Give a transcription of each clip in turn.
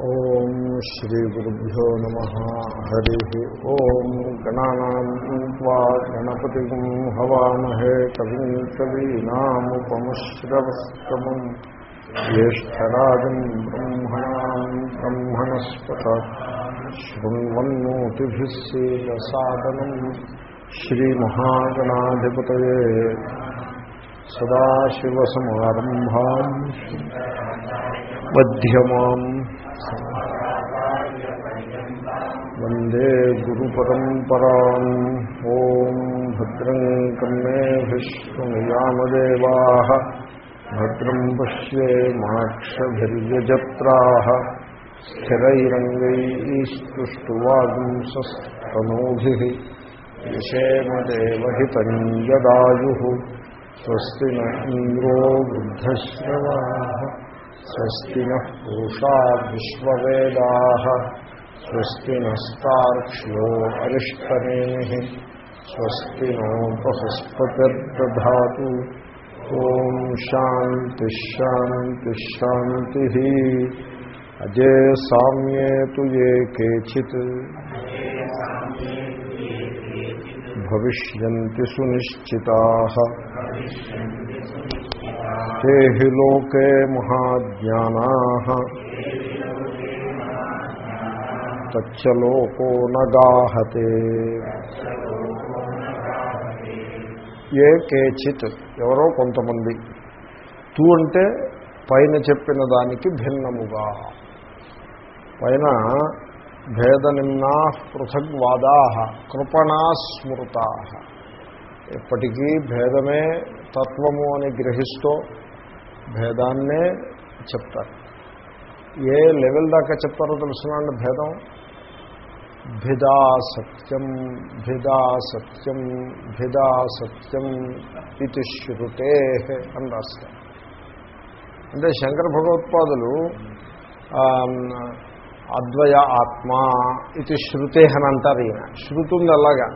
ఓం శ్రీ గురుభ్యో నమ. హరి. ఓం గణానా గణపతి హవామహే కవిం కవీనాముపమశ్రవస్తమం. జ్యేష్టరాజం బ్రహ్మణా బ్రహ్మణస్పత. శృణ్వన్నోతిభిస్సేదసాదనం శ్రీమహాగణాధిపతయే. సదాశివసమారంభా. మధ్యమాం వందే గురు పరంపరా ఓం భద్రం కన్నేభిష్ణుయామదేవా భద్రం పశ్యేమాక్షభిర్యజత్రా స్థిరైరంగైస్తువాగుంసస్తనూభి విషేమదేవహితం యదాయు స్వస్తి న ఇంద్రో వృద్ధశ్రవా స్వస్తి నూషా విశ్వవేదా స్వస్తి स्वस्ति नस्ताक्ष्यो अरिष्टनेमिः स्वस्ति नो बृहस्पतिर्दधातु। ॐ शान्तिश्शान्तिश्शान्तिः अजे साम्ये तो ये केचि भविष्य सुनिश्चिताः। ते लोके తచ్చలోకో నగాహతే ఏ కేచిత్ ఎవరో కొంతమంది. తూ అంటే పైన చెప్పిన దానికి భిన్నముగా. పైన భేద నిమ్నా పృథగ్వాదా కృపణా స్మృతా. ఎప్పటికీ భేదమే తత్వము అని గ్రహిస్తూ భేదాన్నే చెప్తారు. ఏ లెవెల్ దాకా చెప్తారో తెలుసునండి భేదం? భిదా సత్యం భిదా సత్యం భిదా సత్యం ఇది శృతే అని రాస్తారు అంటే శంకర భగవత్పాదులు అద్వయ ఆత్మ ఇది శృతే అని అంటారు ఈయన. శృతుంది అలాగా.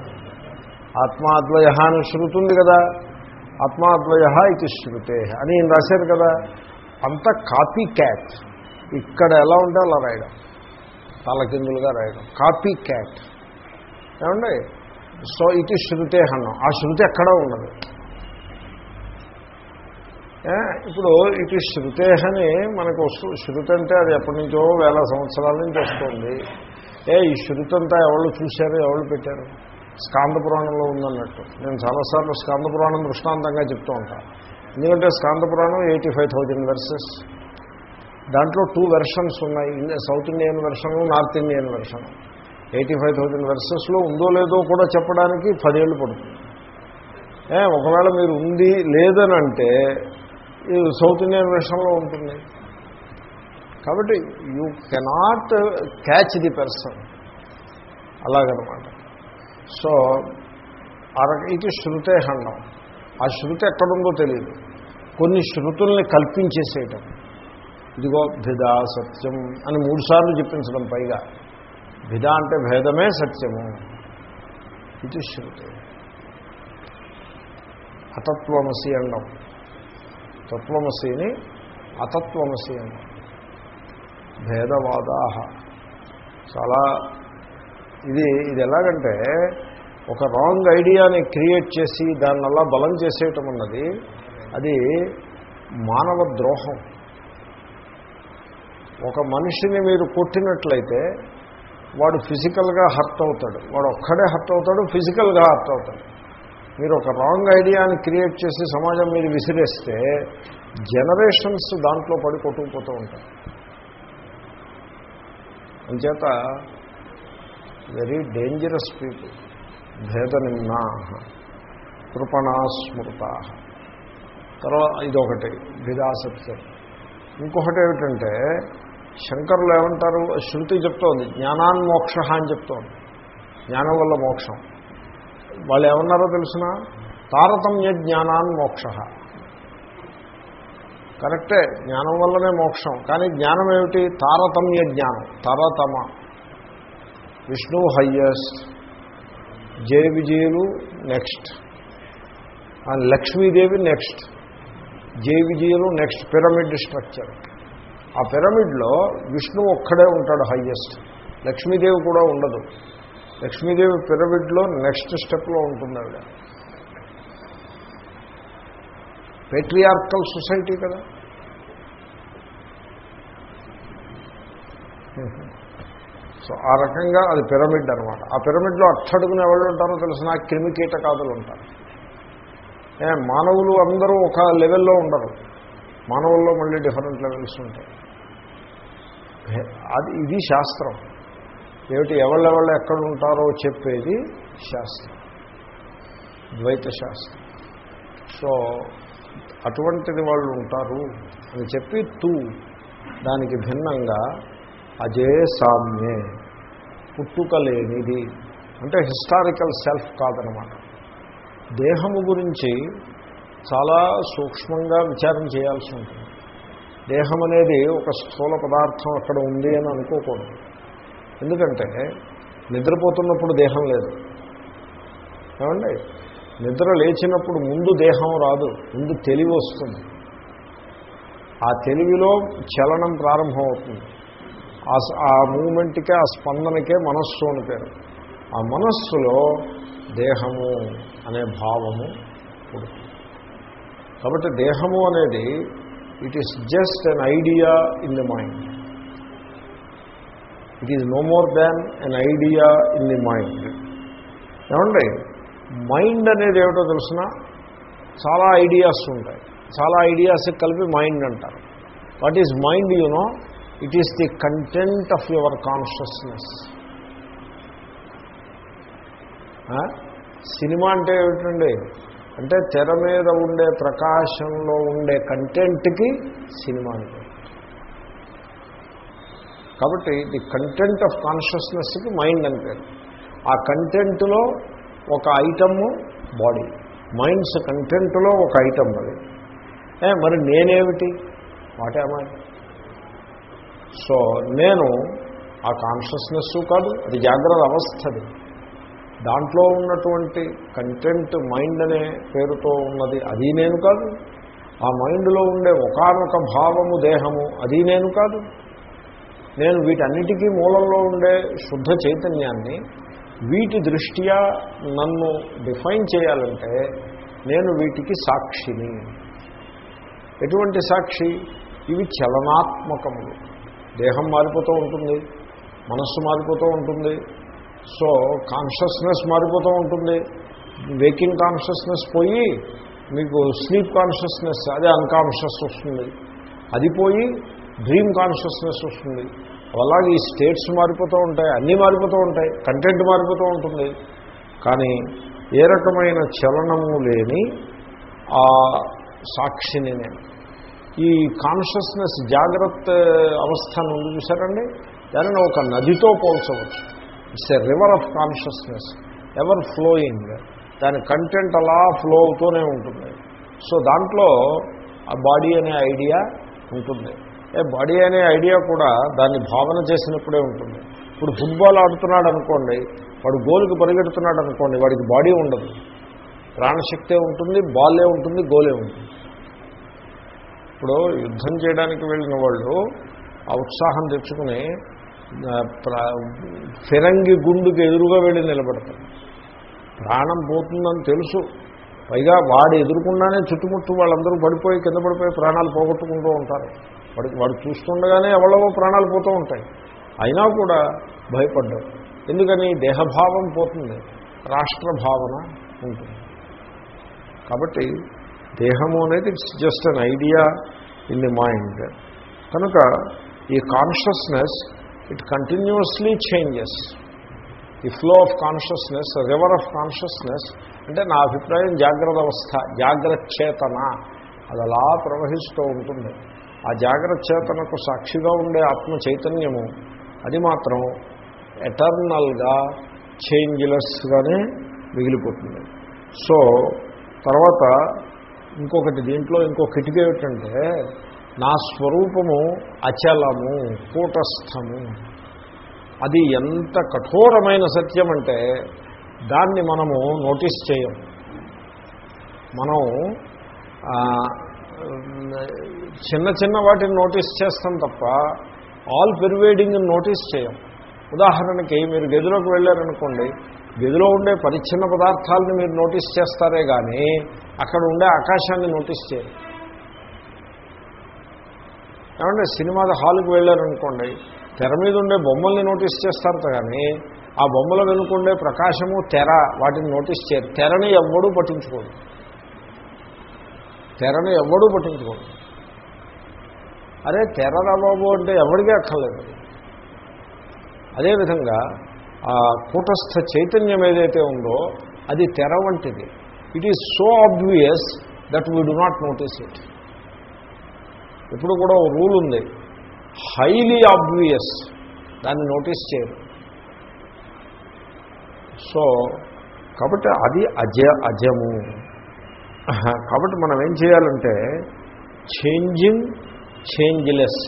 ఆత్మాద్వయ అని శృతుంది కదా. ఆత్మాద్వయ ఇది శృతే అని ఈయన రాశారు కదా. అంత కాపీ క్యాట్. ఇక్కడ ఎలా ఉంటే అలా రాయడం. తలకిందులుగా రాయడం. Copy cat. ఏమండి? సో ఇది శృతే అన్నాం. ఆ శృతి ఎక్కడా ఉండదు ఇప్పుడు ఇటు శృతేహని మనకు వస్తు శృతి అంటే అది ఎప్పటి నుంచో వేల సంవత్సరాల నుంచి వస్తుంది. ఏ ఈ శృతి అంతా ఎవరు చూశారు ఎవరు పెట్టారు? స్కాంద పురాణంలో ఉందన్నట్టు. నేను చాలాసార్లు స్కాంద పురాణం దృష్టాంతంగా చెప్తూ ఉంటాను ఎందుకంటే Skanda Puranam eighty five thousand verses దాంట్లో టూ వెర్షన్స్ ఉన్నాయి. South Indian version North Indian version eighty five thousand వెర్సెస్లో ఉందో లేదో కూడా చెప్పడానికి పదేళ్ళు పడుతుంది. ఒకవేళ మీరు ఉంది లేదని ఇది సౌత్ ఇండియన్ వెర్షన్లో ఉంటుంది. కాబట్టి you cannot catch the person అలాగనమాట. సో ఇది శృతే హండం ఆ శృతి ఎక్కడుందో తెలియదు కొన్ని శృతుల్ని కల్పించేసేయటం. ఇదిగో భిదా సత్యం అని మూడుసార్లు చెప్పించడం పైగా. భిద అంటే భేదమే సత్యము. ఇది శృతి. అతత్వమసి అండం. తత్వమసిని అతత్వమసి అండం. భేదవాదా చాలా ఇది ఇది ఎలాగంటే ఒక రాంగ్ ఐడియాని క్రియేట్ చేసి దాన్నల్లా బలం చేసేయటం అన్నది అది మానవ ద్రోహం. ఒక మనిషిని మీరు కొట్టినట్లయితే వాడు ఫిజికల్గా హర్ట్ అవుతాడు. వాడు ఒక్కడే హర్ట్ అవుతాడు ఫిజికల్గా హర్ట్ అవుతాడు. మీరు ఒక రాంగ్ ఐడియాని క్రియేట్ చేసి సమాజం మీరు విసిరేస్తే జనరేషన్స్ దాంట్లో పడి కొట్టుకుపోతూ ఉంటాయి అంచేత వెరీ డేంజరస్ పీపుల్ భేదనిమ్నా కృపణా స్మృత తర్వాత ఇదొకటి విదాసత్యం ఇంకొకటి ఏమిటంటే శంకరులు ఏమంటారు? శృతి చెప్తోంది జ్ఞానాన్మోక్ష అని చెప్తోంది. జ్ఞానం వల్ల మోక్షం. వాళ్ళు ఏమన్నారో తెలిసిన? తారతమ్య జ్ఞానాన్మోక్ష కరెక్టే జ్ఞానం వల్లనే మోక్షం. కానీ జ్ఞానం ఏమిటి? తారతమ్య జ్ఞానం తరతమ. విష్ణు హయ్యెస్ట్ జయ విజయులు నెక్స్ట్. లక్ష్మీదేవి నెక్స్ట్ జయ విజయులు నెక్స్ట్ పిరమిడ్ స్ట్రక్చర్. ఆ పిరమిడ్లో విష్ణువు ఒక్కడే ఉంటాడు హయ్యెస్ట్ లక్ష్మీదేవి కూడా ఉండదు. లక్ష్మీదేవి పిరమిడ్లో నెక్స్ట్ స్టెప్లో ఉంటుంది ఆవిడ పెట్రియార్కల్ సొసైటీ కదా. సో ఆ రకంగా అది పిరమిడ్ అనమాట ఆ పిరమిడ్లో అట్టడుగున ఎవరు ఉంటారో తెలిసిన? క్రిమి కీటకాదులు ఉంటారు. మానవులు అందరూ ఒక లెవెల్లో ఉండరు. మానవుల్లో మళ్ళీ డిఫరెంట్ లెవెల్స్ ఉంటాయి. అది ఇది శాస్త్రం. ఏమిటి? ఎవళ్ళెవళ్ళు ఎక్కడ ఉంటారో చెప్పేది శాస్త్రం. ద్వైత శాస్త్రం. సో అటువంటిది వాళ్ళు ఉంటారు అని చెప్పి తూ దానికి భిన్నంగా అజే సామ్యే పుట్టుక లేనిది. అంటే హిస్టారికల్ సెల్ఫ్ కాదనమాట. దేహము గురించి చాలా సూక్ష్మంగా విచారం చేయాల్సి ఉంటుంది. దేహం అనేది ఒక స్థూల పదార్థం అక్కడ ఉంది అని అనుకోకూడదు. ఎందుకంటే నిద్రపోతున్నప్పుడు దేహం లేదు. ఏమండి? నిద్ర లేచినప్పుడు ముందు దేహం రాదు ముందు తెలివి వస్తుంది. ఆ తెలివిలో చలనం ప్రారంభమవుతుంది. ఆ మూమెంట్కే ఆ స్పందనకే మనస్సు అని పేరు. ఆ మనస్సులో దేహము అనే భావము పుడుతుంది. కాబట్టి దేహము అనేది it is just an idea in the mind it is no more than an idea in the mind ఏమండి? మైండ్ అనేది ఏమిటో తెలిసిన? చాలా ఐడియాస్ ఉంటాయి. చాలా ఐడియాస్ కలిపి మైండ్ అంటారు. What is mind you know it is the content of your consciousness cinema అంటే ఏమిటండి? అంటే తెర మీద ఉండే ప్రకాశంలో ఉండే కంటెంట్కి సినిమా కాబట్టి ది కంటెంట్ ఆఫ్ కాన్షియస్నెస్కి మైండ్ అని పేరు. ఆ కంటెంట్లో ఒక ఐటము బాడీ. మైండ్స్ కంటెంట్లో ఒక ఐటమ్ అది. మరి నేనేమిటి? వాటేమా సో నేను ఆ కాన్షియస్నెస్ కాదు అది జాగ్రత్త అవస్థది. దాంట్లో ఉన్నటువంటి కంటెంట్ మైండ్ అనే పేరుతో ఉన్నది అది నేను కాదు. ఆ మైండ్లో ఉండే ఒకనొక భావము దేహము అది నేను కాదు. నేను వీటన్నిటికీ మూలంలో ఉండే శుద్ధ చైతన్యాన్ని వీటి దృష్ట్యా నన్ను డిఫైన్ చేయాలంటే నేను వీటికి సాక్షిని. ఎటువంటి సాక్షి? ఇవి చలనాత్మకములు. దేహం మారిపోతూ ఉంటుంది మనస్సు మారిపోతూ ఉంటుంది సో కాన్షియస్నెస్ మారిపోతూ ఉంటుంది. వేకింగ్ కాన్షియస్నెస్ పోయి మీకు స్లీప్ కాన్షియస్నెస్ అదే అన్కాన్షియస్ వస్తుంది. అది పోయి డ్రీమ్ కాన్షియస్నెస్ వస్తుంది. అలాగే ఈ స్టేట్స్ మారిపోతూ ఉంటాయి అన్నీ మారిపోతూ ఉంటాయి కంటెంట్ మారిపోతూ ఉంటుంది. కానీ ఏ రకమైన చలనము లేని ఆ సాక్షిని నేను. ఈ కాన్షియస్నెస్ జాగ్రత్త అవస్థను ఉంది చూసారండి దానిని ఒక నదితో పోల్చవచ్చు. It's a river of consciousness ever flowing. దాని కంటెంట్ అలా ఫ్లో అవుతూనే ఉంటుంది. సో దాంట్లో ఆ బాడీ అనే ఐడియా ఉంటుంది. ఏ బాడీ అనే ఐడియా కూడా దాన్ని భావన చేసినప్పుడే ఉంటుంది. ఇప్పుడు ఫుట్బాల్ ఆడుతున్నాడు అనుకోండి వాడు గోలుకి పరిగెడుతున్నాడు అనుకోండి వాడికి బాడీ ఉండదు. ప్రాణశక్తే ఉంటుంది బాలే ఉంటుంది గోలే ఉంటుంది. ఇప్పుడు యుద్ధం చేయడానికి వెళ్ళిన వాళ్ళు ఆ ఉత్సాహం తెచ్చుకుని ఫిరంగి గుండుకి ఎదురుగా వెళ్ళి నిలబడతాడు. ప్రాణం పోతుందని తెలుసు. పైగా వాడు ఎదురుకుండానే చుట్టుముట్టు వాళ్ళందరూ పడిపోయి కింద పడిపోయి ప్రాణాలు పోగొట్టుకుంటూ ఉంటారు. వాడికి వాడు చూస్తుండగానే ఎవళ్ళవో ప్రాణాలు పోతూ ఉంటాయి. అయినా కూడా భయపడ్డాడు. ఎందుకని? దేహభావం పోతుంది. రాష్ట్ర భావన ఉంటుంది. కాబట్టి దేహము అనేది it's just an idea in the mind కనుక ఈ consciousness it continuously changes the flow of consciousness river of consciousness అంటే నా అభిప్రాయం జాగ్రత్త అవస్థ జాగ్రత్త చేతన అది అలా ప్రవహిస్తూ ఉంటుంది. ఆ జాగ్రత్త చేతనకు సాక్షిగా ఉండే ఆత్మ చైతన్యము అది మాత్రం ఎటర్నల్గా చేంజ్లెస్గానే మిగిలిపోతుంది. సో తర్వాత ఇంకొకటి దీంట్లో ఇంకో కిటికీ ఏమిటంటే నా స్వరూపము అచలము కూటస్థము. అది ఎంత కఠోరమైన సత్యం అంటే దాన్ని మనము నోటీస్ చేయం. మనం చిన్న చిన్న వాటిని నోటీస్ చేస్తాం తప్ప ఆల్ పెర్వేడింగ్ నోటీస్ చేయం. ఉదాహరణకి మీరు గదిలోకి వెళ్ళారనుకోండి గదిలో ఉండే పరిచ్ఛిన్న పదార్థాలను మీరు నోటీస్ చేస్తారే కానీ అక్కడ ఉండే ఆకాశాన్ని నోటీస్ చేయరు ఏమంటే సినిమా హాల్కి వెళ్ళారనుకోండి తెర మీద ఉండే బొమ్మల్ని నోటీస్ చేస్తారు కానీ ఆ బొమ్మల వెనుకుండే ప్రకాశము తెర వాటిని నోటీస్ చేయరు తెరని ఎవ్వడూ పట్టించుకోడు. తెరని ఎవ్వడూ పట్టించుకోడు. అరే తెర బాబు అంటే ఎవరికీ అక్కర్లేదు. అదేవిధంగా ఆ కూటస్థ చైతన్యం ఏదైతే ఉందో అది తెర వంటిది. It is so obvious that we do not notice it ఇప్పుడు కూడా ఒక రూల్ ఉంది. హైలీ ఆబ్వియస్ దాన్ని నోటీస్ చేయరు. సో కాబట్టి అది అజ అజము. కాబట్టి మనం ఏం చేయాలంటే చేంజింగ్ చేంజ్లెస్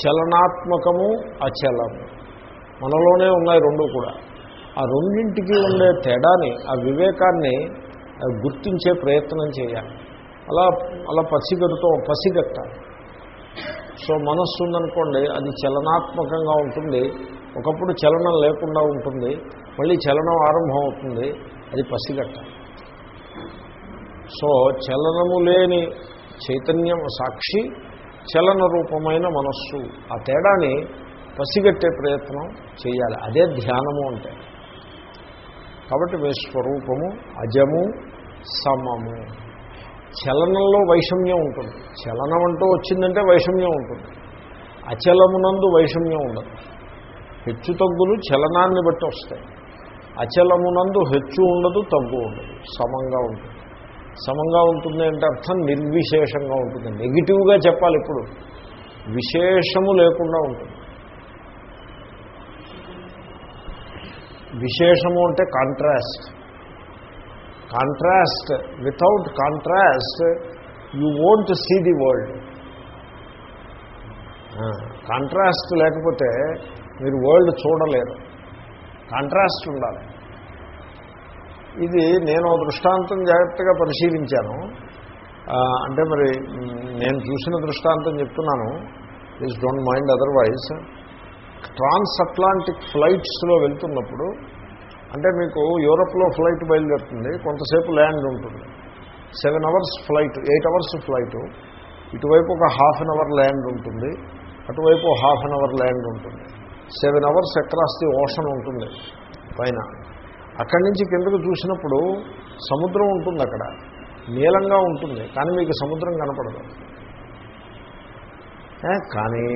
చలనాత్మకము అచలము. మనలోనే ఉన్నాయి రెండు కూడా. ఆ రెండింటికి ఉండే తేడాని ఆ వివేకాన్ని గుర్తించే ప్రయత్నం చేయాలి. అలా అలా పసిగడుతూ పసిగట్టాలి సో మనస్సు ఉందనుకోండి అది చలనాత్మకంగా ఉంటుంది. ఒకప్పుడు చలనం లేకుండా ఉంటుంది. మళ్ళీ చలనం ఆరంభం అవుతుంది అది పసిగట్టాలి సో చలనము లేని చైతన్యం సాక్షి చలన రూపమైన మనస్సు. ఆ తేడాని పసిగట్టే ప్రయత్నం చేయాలి. అదే ధ్యానము అంటే. కాబట్టి మీ స్వరూపము అజము సమము. చలనంలో వైషమ్యం ఉంటుంది. చలనం అంటూ వచ్చిందంటే వైషమ్యం ఉంటుంది. అచలమునందు వైషమ్యం ఉండదు. హెచ్చు తగ్గులు చలనాన్ని బట్టి వస్తాయి. అచలమునందు హెచ్చు ఉండదు తగ్గు ఉండదు. సమంగా ఉంటుంది. సమంగా ఉంటుంది అంటే అర్థం నిర్విశేషంగా ఉంటుంది. నెగిటివ్గా చెప్పాలి ఇప్పుడు. విశేషము లేకుండా ఉంటుంది. విశేషము అంటే contrast contrast without contrast you won't see the world contrast లేకపోతే మీరు వరల్డ్ చూడలేరు. కాంట్రాస్ట్ ఉండాలి. ఇది నేను దృష్టాంతం జాగ్రత్తగా పరిశీలించాను. అంటే మరి నేను చూసిన దృష్టాంతం చెప్తున్నాను. Please don't mind otherwise transatlantic ఫ్లైట్స్లో వెళ్తున్నప్పుడు అంటే మీకు యూరప్లో ఫ్లైట్ బయలుదేరుతుంది కొంతసేపు ల్యాండ్ ఉంటుంది. Seven hours flight eight hours flight. ఇటువైపు ఒక హాఫ్ అన్ అవర్ ల్యాండ్ ఉంటుంది అటువైపు హాఫ్ అన్ అవర్ ల్యాండ్ ఉంటుంది. Seven hours across the ocean ఉంటుంది పైన. అక్కడి నుంచి కిందకు చూసినప్పుడు సముద్రం ఉంటుంది అక్కడ. నీలంగా ఉంటుంది కానీ మీకు సముద్రం కనపడదు. కానీ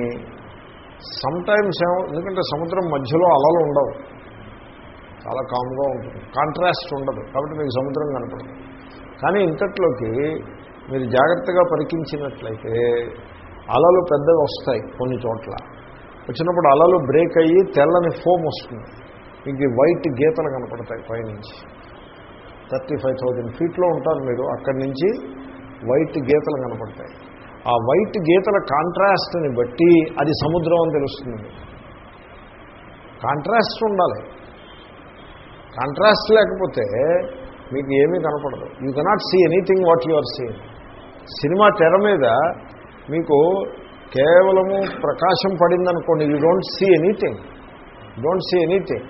సమ్టైమ్స్ ఏమో ఎందుకంటే సముద్రం మధ్యలో అలలు ఉండవు. చాలా కామ్గా ఉంటుంది. కాంట్రాస్ట్ ఉండదు. కాబట్టి మీకు సముద్రం కనపడదు. కానీ ఇంతట్లోకి మీరు జాగ్రత్తగా పరికించినట్లయితే అలలు పెద్దవి వస్తాయి కొన్ని చోట్ల. వచ్చినప్పుడు అలలు బ్రేక్ అయ్యి తెల్లని ఫోమ్ వస్తుంది. మీకు వైట్ గీతలు కనపడతాయి పైనుంచి. థర్టీ ఫైవ్ థౌజండ్ ఫీట్లో ఉంటారు మీరు. అక్కడి నుంచి వైట్ గీతలు కనపడతాయి. ఆ వైట్ గీతల కాంట్రాస్ట్ని బట్టి అది సముద్రం అని తెలుస్తుంది కాంట్రాస్ట్ ఉండాలి. కాంట్రాస్ట్ లేకపోతే మీకు ఏమీ కనపడదు. You cannot see anything what you are seeing cinema తెర మీద మీకు కేవలము ప్రకాశం పడిందనుకోండి you don't see anything don't see anything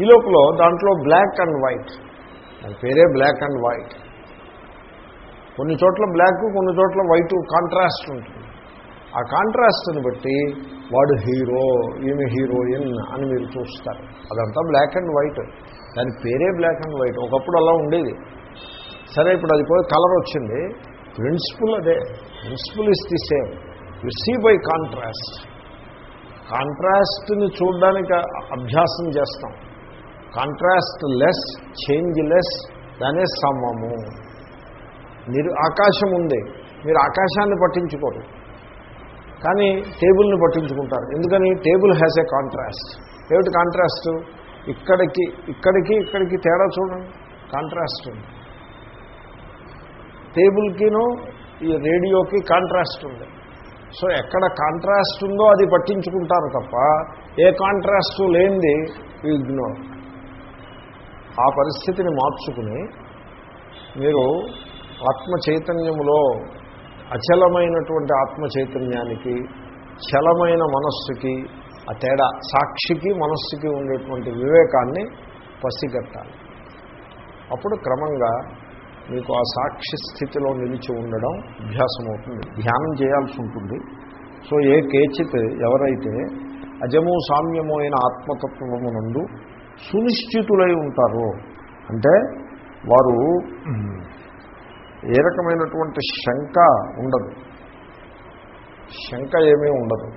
ఈ లోపల దాంట్లో బ్లాక్ అండ్ వైట్ దాని పేరే బ్లాక్ అండ్ వైట్ కొన్ని చోట్ల బ్లాక్ కొన్ని చోట్ల వైట్ కాంట్రాస్ట్ ఉంటుంది. ఆ కాంట్రాస్ట్ని బట్టి వాడు హీరో ఈమె హీరోయిన్ అని మీరు చూస్తారు. అదంతా బ్లాక్ అండ్ వైట్ దాని పేరే బ్లాక్ అండ్ వైట్ ఒకప్పుడు అలా ఉండేది. సరే ఇప్పుడు అది పోయి కలర్ వచ్చింది. ప్రిన్సిపుల్ అదే. Principle is the same you see by contrast కాంట్రాస్ట్ని చూడడానికి అభ్యాసం చేస్తాం. కాంట్రాస్ట్ లెస్ చేంజ్ లెస్ దానే సమము. మీరు ఆకాశం ఉంది. మీరు ఆకాశాన్ని పట్టించుకోరు. కానీ టేబుల్ని పట్టించుకుంటారు. ఎందుకని? టేబుల్ హ్యాస్ ఏ కాంట్రాస్ట్ ఏమిటి కాంట్రాస్ట్ ఇక్కడికి ఇక్కడికి ఇక్కడికి తేడా చూడండి. కాంట్రాస్ట్. ఉంది టేబుల్కిను ఈ రేడియోకి కాంట్రాస్ట్ ఉంది. సో ఎక్కడ కాంట్రాస్ట్ ఉందో అది పట్టించుకుంటారు తప్ప ఏ కాంట్రాస్ట్ లేనిది ఇగ్నోర్. ఆ పరిస్థితిని మార్చుకుని మీరు ఆత్మ చైతన్యములో అచలమైనటువంటి ఆత్మ చైతన్యానికి చలమైన మనస్సుకి ఆ తేడా సాక్షికి మనస్సుకి ఉండేటువంటి వివేకాన్ని పసిగట్టాలి. అప్పుడు క్రమంగా మీకు ఆ సాక్షి స్థితిలో నిలిచి ఉండడం అభ్యాసం అవుతుంది ధ్యానం చేయాల్సి ఉంటుంది. సో ఏ కేచిత్ ఎవరైతే అజము సామ్యము అయిన ఆత్మతత్వమునందు సునిశ్చితులై ఉంటారో అంటే వారు ఏ రకమైనటువంటి శంక ఉండదు. శంక ఏమీ ఉండదు.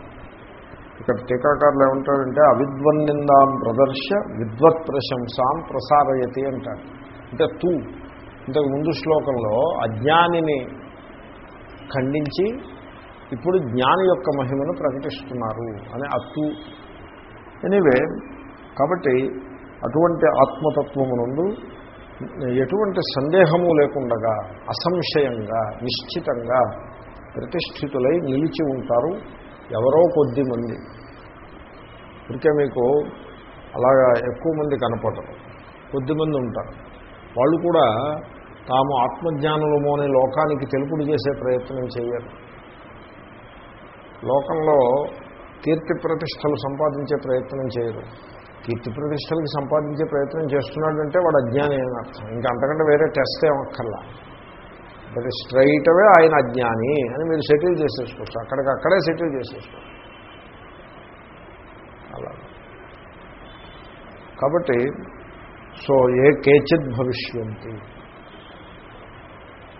ఇక్కడ టీకాకారులు ఏమంటారంటే అవిద్వన్నిందాం ప్రదర్శ విద్వత్ ప్రశంసాం ప్రసారయతి అంటారు. అంటే తూ ఇంతకు ముందు శ్లోకంలో అజ్ఞానిని ఖండించి ఇప్పుడు జ్ఞాని యొక్క మహిమను ప్రకటిస్తున్నారు అని అత్తు ఎనివే కాబట్టి అటువంటి ఆత్మతత్వమునందు ఎటువంటి సందేహము లేకుండగా అసంశయంగా నిశ్చితంగా ప్రతిష్ఠితులై నిలిచి ఉంటారు ఎవరో కొద్ది మంది. ఇంకే మీకు అలాగా ఎక్కువ మంది కనపడరు. కొద్దిమంది ఉంటారు. వాళ్ళు కూడా తాము ఆత్మజ్ఞానులము అనే లోకానికి తెలుపుడు చేసే ప్రయత్నం చేయరు. లోకంలో కీర్తి ప్రతిష్టలు సంపాదించే ప్రయత్నం చేయరు. కీర్తి ప్రతిష్టలకి సంపాదించే ప్రయత్నం చేస్తున్నాడంటే వాడు అజ్ఞాని అని అర్థం. ఇంకా అంతకంటే వేరే టెస్ట్ ఏమక్కర్లా బట్ స్ట్రైట్ అవే ఆయన అజ్ఞాని అని మీరు సెటిల్ చేసేసుకోవచ్చు. అక్కడికి అక్కడే సెటిల్ చేసేసుకోవచ్చు. అలా. కాబట్టి సో ఏ కేచిత్ భవిష్యంతి?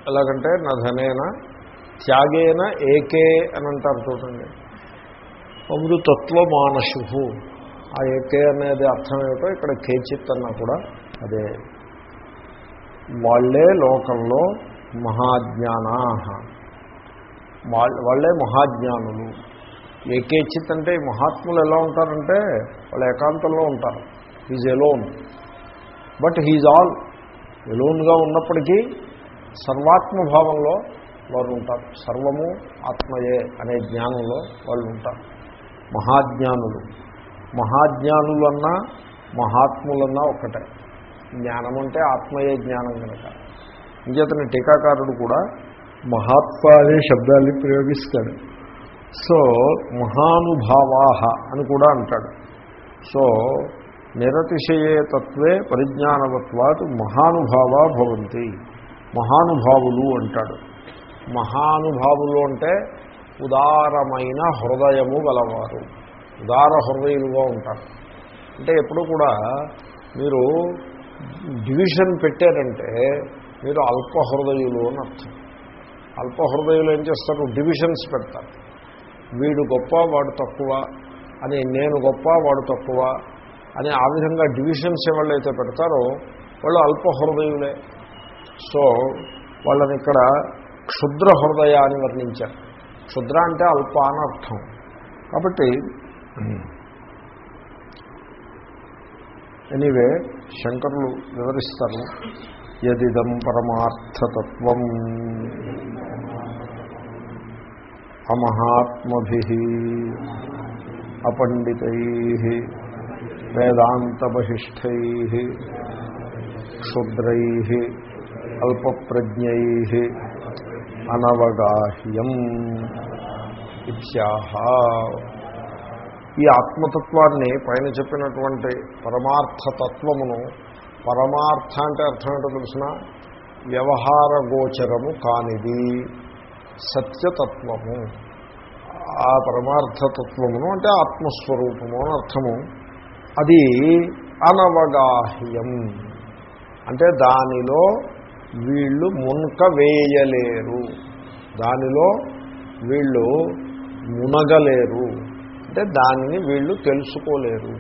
ఎలాగంటే నా ధనేన త్యాగేన ఏకే అని అంటారు చూడండి. అమృతత్వ మానసు ఆ ఏకే అనేది అర్థం ఏమిటో ఇక్కడ కేచిత్ అన్నా కూడా అదే. వాళ్ళే లోకంలో మహాజ్ఞానా. వాళ్ళే మహాజ్ఞానులు. ఏకేచిత్ అంటే మహాత్ములు ఎలా ఉంటారంటే వాళ్ళు ఏకాంతంలో ఉంటారు. He's alone but he's all ఎలోన్గా ఉన్నప్పటికీ సర్వాత్మభావంలో వారు ఉంటారు సర్వము ఆత్మయే అనే జ్ఞానంలో వాళ్ళు ఉంటారు మహాజ్ఞానులు. మహాజ్ఞానులన్నా మహాత్ములన్నా ఒకటే. జ్ఞానం అంటే ఆత్మయే జ్ఞానం కనుక ఇంచేతని టీకాకారుడు కూడా మహాత్మ అనే శబ్దాన్ని ప్రయోగిస్తాడు. సో మహానుభావాహ అని కూడా అంటాడు. సో నిరతిశయే తత్వే పరిజ్ఞానవత్వాత్ మహానుభావా భవంతి. మహానుభావులు అంటాడు. మహానుభావులు అంటే ఉదారమైన హృదయము గలవారు. ఉదార హృదయులుగా ఉంటారు. అంటే ఎప్పుడు కూడా మీరు డివిజన్ పెట్టారంటే మీరు అల్పహృదయులు అని అర్థం. అల్పహృదయులు ఏం చేస్తారు? డివిజన్స్ పెడతారు. వీడు గొప్ప వాడు తక్కువ అని నేను గొప్ప వాడు తక్కువ అని ఆ విధంగా డివిజన్స్ ఎవళ్ళైతే పెడతారో వాళ్ళు అల్పహృదయులే. సో వాళ్ళని ఇక్కడ క్షుద్ర హృదయ అని వర్ణించారు. క్షుద్ర అంటే అల్ప అని అర్థం. కాబట్టి ఎనీవే శంకరులు వివరిస్తారు. యదిదం పరమార్థతత్వం. అమహాత్మభి అపండితై వేదాంతబహిష్టై క్షుద్రై అల్పప్రజ్ఞై అనవగాహ్యం ఇత్యాహ. ఈ ఆత్మతత్వాన్ని పైన చెప్పినటువంటి పరమార్థతత్వమును పరమార్థ అంటే అర్థం ఏంటో తెలిసిన? వ్యవహార గోచరము కానిది. సత్యతత్వము. ఆ పరమార్థతత్వమును అంటే ఆత్మస్వరూపము అని అర్థము. అది అనవగాహ్యం. అంటే దానిలో వీళ్ళు మునక వేయలేరు. దానిలో వీళ్ళు మునగలేరు. అంటే దానిని వీళ్ళు తెలుసుకోలేరు.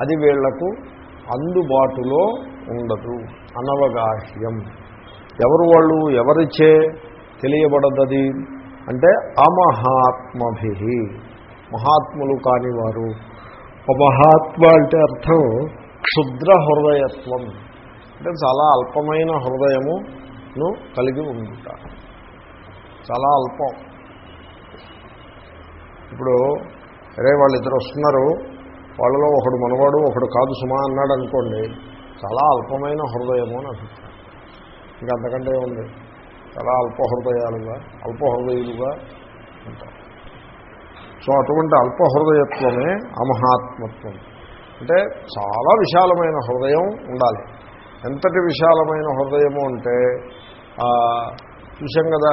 అది వీళ్ళకు అందుబాటులో ఉండదు. అనవగాహ్యం. ఎవరు వాళ్ళు ఎవరిచే తెలియబడదది? అంటే అమహాత్మభి. మహాత్ములు కానివారు. మహాత్మ అంటే అర్థం క్షుద్ర హృదయత్వం. అంటే చాలా అల్పమైన హృదయమును కలిగి ఉండుట. చాలా అల్పం. ఇప్పుడు అరే వాళ్ళిద్దరు వస్తున్నారు వాళ్ళలో ఒకడు మనవాడు ఒకడు కాదు సుమా అన్నాడు అనుకోండి చాలా అల్పమైన హృదయము అని అభిప్రాయం. ఇంకా అంతకంటే ఉంది చాలా అల్పహృదయాలుగా అల్పహృదయులుగా ఉంటారు సో అటువంటి అల్పహృదయత్వమే అమహాత్మత్వం. అంటే చాలా విశాలమైన హృదయం ఉండాలి. ఎంతటి విశాలమైన హృదయము అంటే చూసాం కదా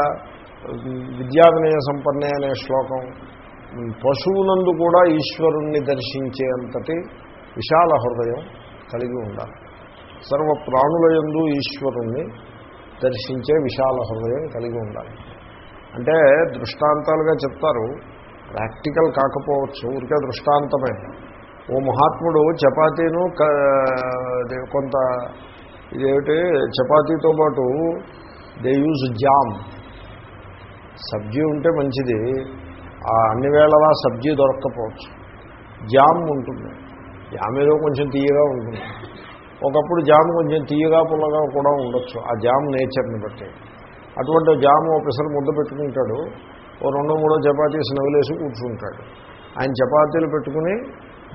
విద్యావినయ సంపన్నే అనే శ్లోకం. పశువునందు కూడా ఈశ్వరుణ్ణి దర్శించేంతటి విశాల హృదయం కలిగి ఉండాలి. సర్వ ప్రాణుల యందు ఈశ్వరుణ్ణి దర్శించే విశాల హృదయం కలిగి ఉండాలి. అంటే దృష్టాంతాలుగా చెప్తారు ప్రాక్టికల్ కాకపోవచ్చు ఊరికే దృష్టాంతమే. ఓ మహాత్ముడు చపాతీను కొంత ఇదేమిటి చపాతీతో పాటు దే యూజ్ జామ్ సబ్జీ ఉంటే మంచిది. అన్ని వేళలా సబ్జీ దొరక్కపోవచ్చు. జామ్ ఉంటుంది. జామ్ ఏదో కొంచెం తీయగా ఉంటుంది. ఒకప్పుడు జామ్ కొంచెం తీయగా పుల్లగా కూడా ఉండొచ్చు. ఆ జామ్ నేచర్ని బట్టి. అటువంటి జామ్ ఓ పిసలు ముద్ద పెట్టుకుంటాడు. ఓ రెండు మూడో చపాతీస్ నవ్వులేసి కూర్చుంటాడు. ఆయన చపాతీలు పెట్టుకుని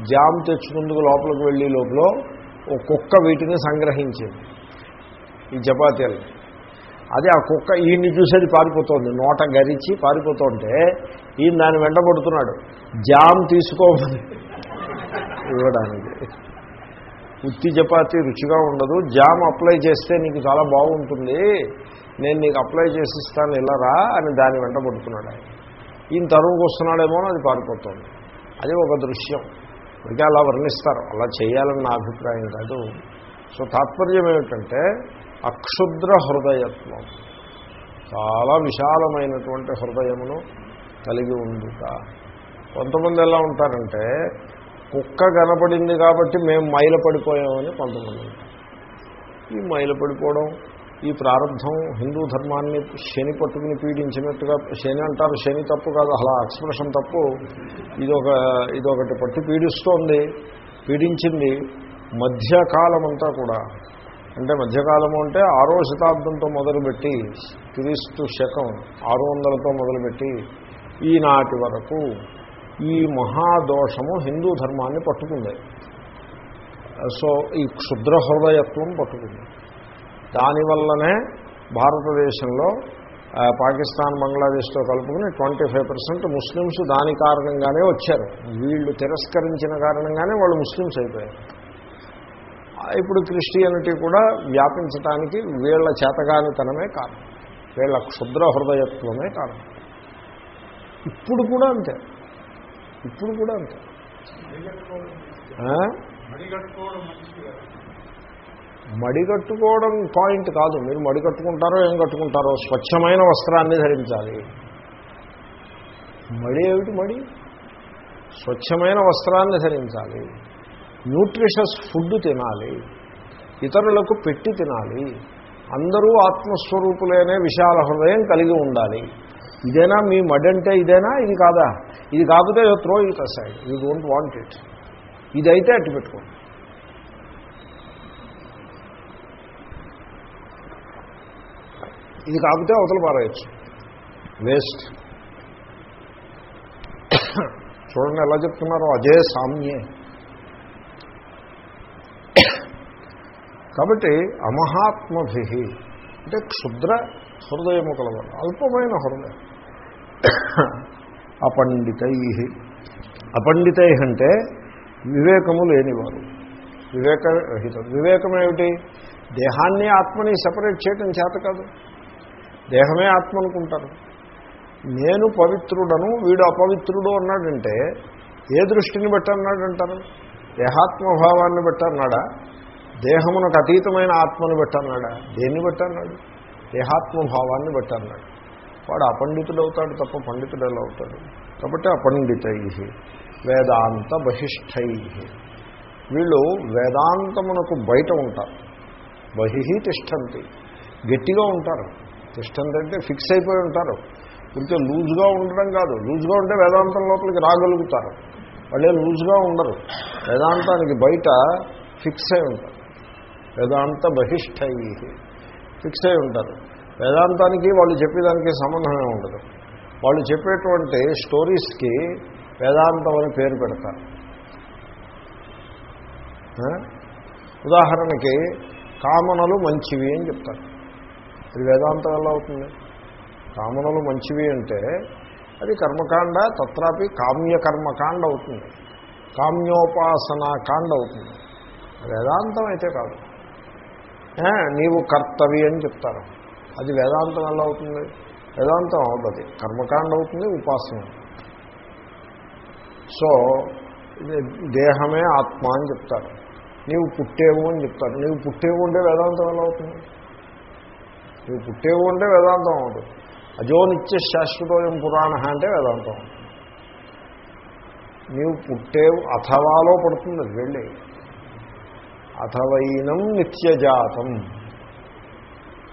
జామ్ తెచ్చుకుందుకు లోపలికి వెళ్ళే లోపల ఓ కుక్క వీటిని సంగ్రహించింది. ఈ చపాతీలు అదే ఆ కుక్క ఈయన్ని చూసేది పారిపోతుంది. నోట గరిచి పారిపోతుంటే ఈయన దాన్ని వెంటబడుతున్నాడు జామ్ తీసుకోమని ఇవ్వడానికి. ఉత్తి చపాతీ రుచిగా ఉండదు. జామ్ అప్లై చేస్తే నీకు చాలా బాగుంటుంది. నేను నీకు అప్లై చేసి ఇస్తాను ఇల్లరా అని దాన్ని వెంటబడుతున్నాడు ఆయన. ఈయన తరువుకు వస్తున్నాడేమో అని అది పారిపోతుంది. అది ఒక దృశ్యం. ఇక అలా వర్ణిస్తారు. అలా చేయాలని నా అభిప్రాయం కాదు. సో తాత్పర్యం ఏమిటంటే అక్షుద్ర హృదయత్వం. చాలా విశాలమైనటువంటి హృదయమును కలిగి ఉండుట. కొంతమంది ఎలా ఉంటారంటే కుక్క కనపడింది కాబట్టి మేము మైల పడిపోయామని కొంతమంది ఈ మైల పడిపోవడం ఈ ప్రారంభం హిందూ ధర్మాన్ని శని పట్టుకుని పీడించినట్టుగా శని అంటారు శని తప్పు కాదు అలా ఎక్స్ప్రెషన్ తప్పు. ఇదొక ఇదొకటి పట్టి పీడిస్తోంది పీడించింది మధ్యకాలం అంతా కూడా. అంటే మధ్యకాలము అంటే ఆరో శతాబ్దంతో మొదలుపెట్టి క్రీస్తు శకం ఆరు వందలతో మొదలుపెట్టి ఈనాటి వరకు ఈ మహాదోషము హిందూ ధర్మాన్ని పట్టుకుంది. సో ఈ క్షుద్ర హృదయత్వం పట్టుకుంది. దానివల్లనే భారతదేశంలో పాకిస్తాన్ బంగ్లాదేశ్తో కలుపుకుని ట్వంటీ ఫైవ్ పర్సెంట్ ముస్లిమ్స్ దాని కారణంగానే వచ్చారు. వీళ్ళు తిరస్కరించిన కారణంగానే వాళ్ళు ముస్లిమ్స్ అయిపోయారు. ఇప్పుడు క్రిస్టియానిటీ కూడా వ్యాపించటానికి వీళ్ళ చేతగానితనమే కారణం. వీళ్ళ క్షుద్ర హృదయత్వమే కారణం. ఇప్పుడు కూడా అంతే. ఇప్పుడు కూడా అంతే. మడిగట్టుకోవడం పాయింట్ కాదు. మీరు మడి కట్టుకుంటారో ఏం కట్టుకుంటారో స్వచ్ఛమైన వస్త్రాన్ని ధరించాలి. మడి ఏమిటి మడి? స్వచ్ఛమైన వస్త్రాన్ని ధరించాలి. న్యూట్రిషస్ ఫుడ్ తినాలి ఇతరులకు పెట్టి తినాలి అందరూ ఆత్మస్వరూపులైన విశాల హృదయం కలిగి ఉండాలి. ఇదేనా మీ మడంటే అంటే ఇదేనా? ఇది కాదా? ఇది కాకపోతే throw it aside you don't want it ఇదైతే అట్టు పెట్టుకోండి ఇది కాకపోతే అవతల పారేయచ్చు. వేస్ట్ చూడండి ఎలా చెప్తున్నారో అదే సామ్యే. కాబట్టి అమహాత్మభి. అంటే క్షుద్ర హృదయము కలవారు అల్పమైన హృదయం. అపండితై. అపండితై అంటే వివేకము లేనివారు వివేకరహితం వివేకం ఏమిటి? దేహాన్ని ఆత్మని సెపరేట్ చేయటం చేత కాదు. దేహమే ఆత్మ అనుకుంటారు నేను పవిత్రుడను వీడు అపవిత్రుడు అన్నాడంటే ఏ దృష్టిని బట్టి అన్నాడంటారు? దేహాత్మభావాన్ని పెట్టన్నాడా దేహమునకు అతీతమైన ఆత్మను పెట్టన్నాడా దేన్ని పెట్టన్నాడు దేహాత్మభావాన్ని పెట్టన్నాడు వాడు అపండితుడు అవుతాడు తప్ప పండితుడు ఎలా అవుతాడు కాబట్టి అపండితై వేదాంత బహిష్టై వీళ్ళు వేదాంతమునకు బయట ఉంటారు. బహిహి తిష్టంతి. గట్టిగా ఉంటారు. తిష్టంతి అంటే ఫిక్స్ అయిపోయి ఉంటారు. ఇంకే లూజ్గా ఉండడం కాదు. లూజ్గా ఉంటే వేదాంతం లోపలికి రాగలుగుతారు. వాళ్ళే లూజ్గా ఉండరు. వేదాంతానికి బయట ఫిక్స్ అయి ఉంటారు. వేదాంత బహిష్టై ఫిక్స్ అయి ఉంటారు. వేదాంతానికి వాళ్ళు చెప్పేదానికి సంబంధమే ఉండదు. వాళ్ళు చెప్పేటువంటి స్టోరీస్కి వేదాంతం అని పేరు పెడతారు. ఉదాహరణకి కామనలు మంచివి అని చెప్తారు. అది వేదాంతం ఎలా అవుతుంది? కామనలు మంచివి అంటే అది కర్మకాండ తత్రాపి కామ్య కర్మకాండ అవుతుంది. కామ్యోపాసన కాండ అవుతుంది. వేదాంతం అయితే కాదు నీవు కర్తవి అని చెప్తారు. అది వేదాంతం ఎలా అవుతుంది? వేదాంతం అవుతుంది. కర్మకాండ అవుతుంది ఉపాసన. సో దేహమే ఆత్మ అని చెప్తారు. నీవు పుట్టేవు అని చెప్తారు. నీవు పుట్టేవు ఉంటే వేదాంతం ఎలా అవుతుంది? నీవు పుట్టేవు ఉంటే వేదాంతం అవుతుంది. అజో నిత్య శాశ్వతోయం పురాణ అంటే వేదాంతం. నీవు పుట్టేవు అథవాలో పడుతుంది అది వెళ్ళి. అథవైనం నిత్యజాతం.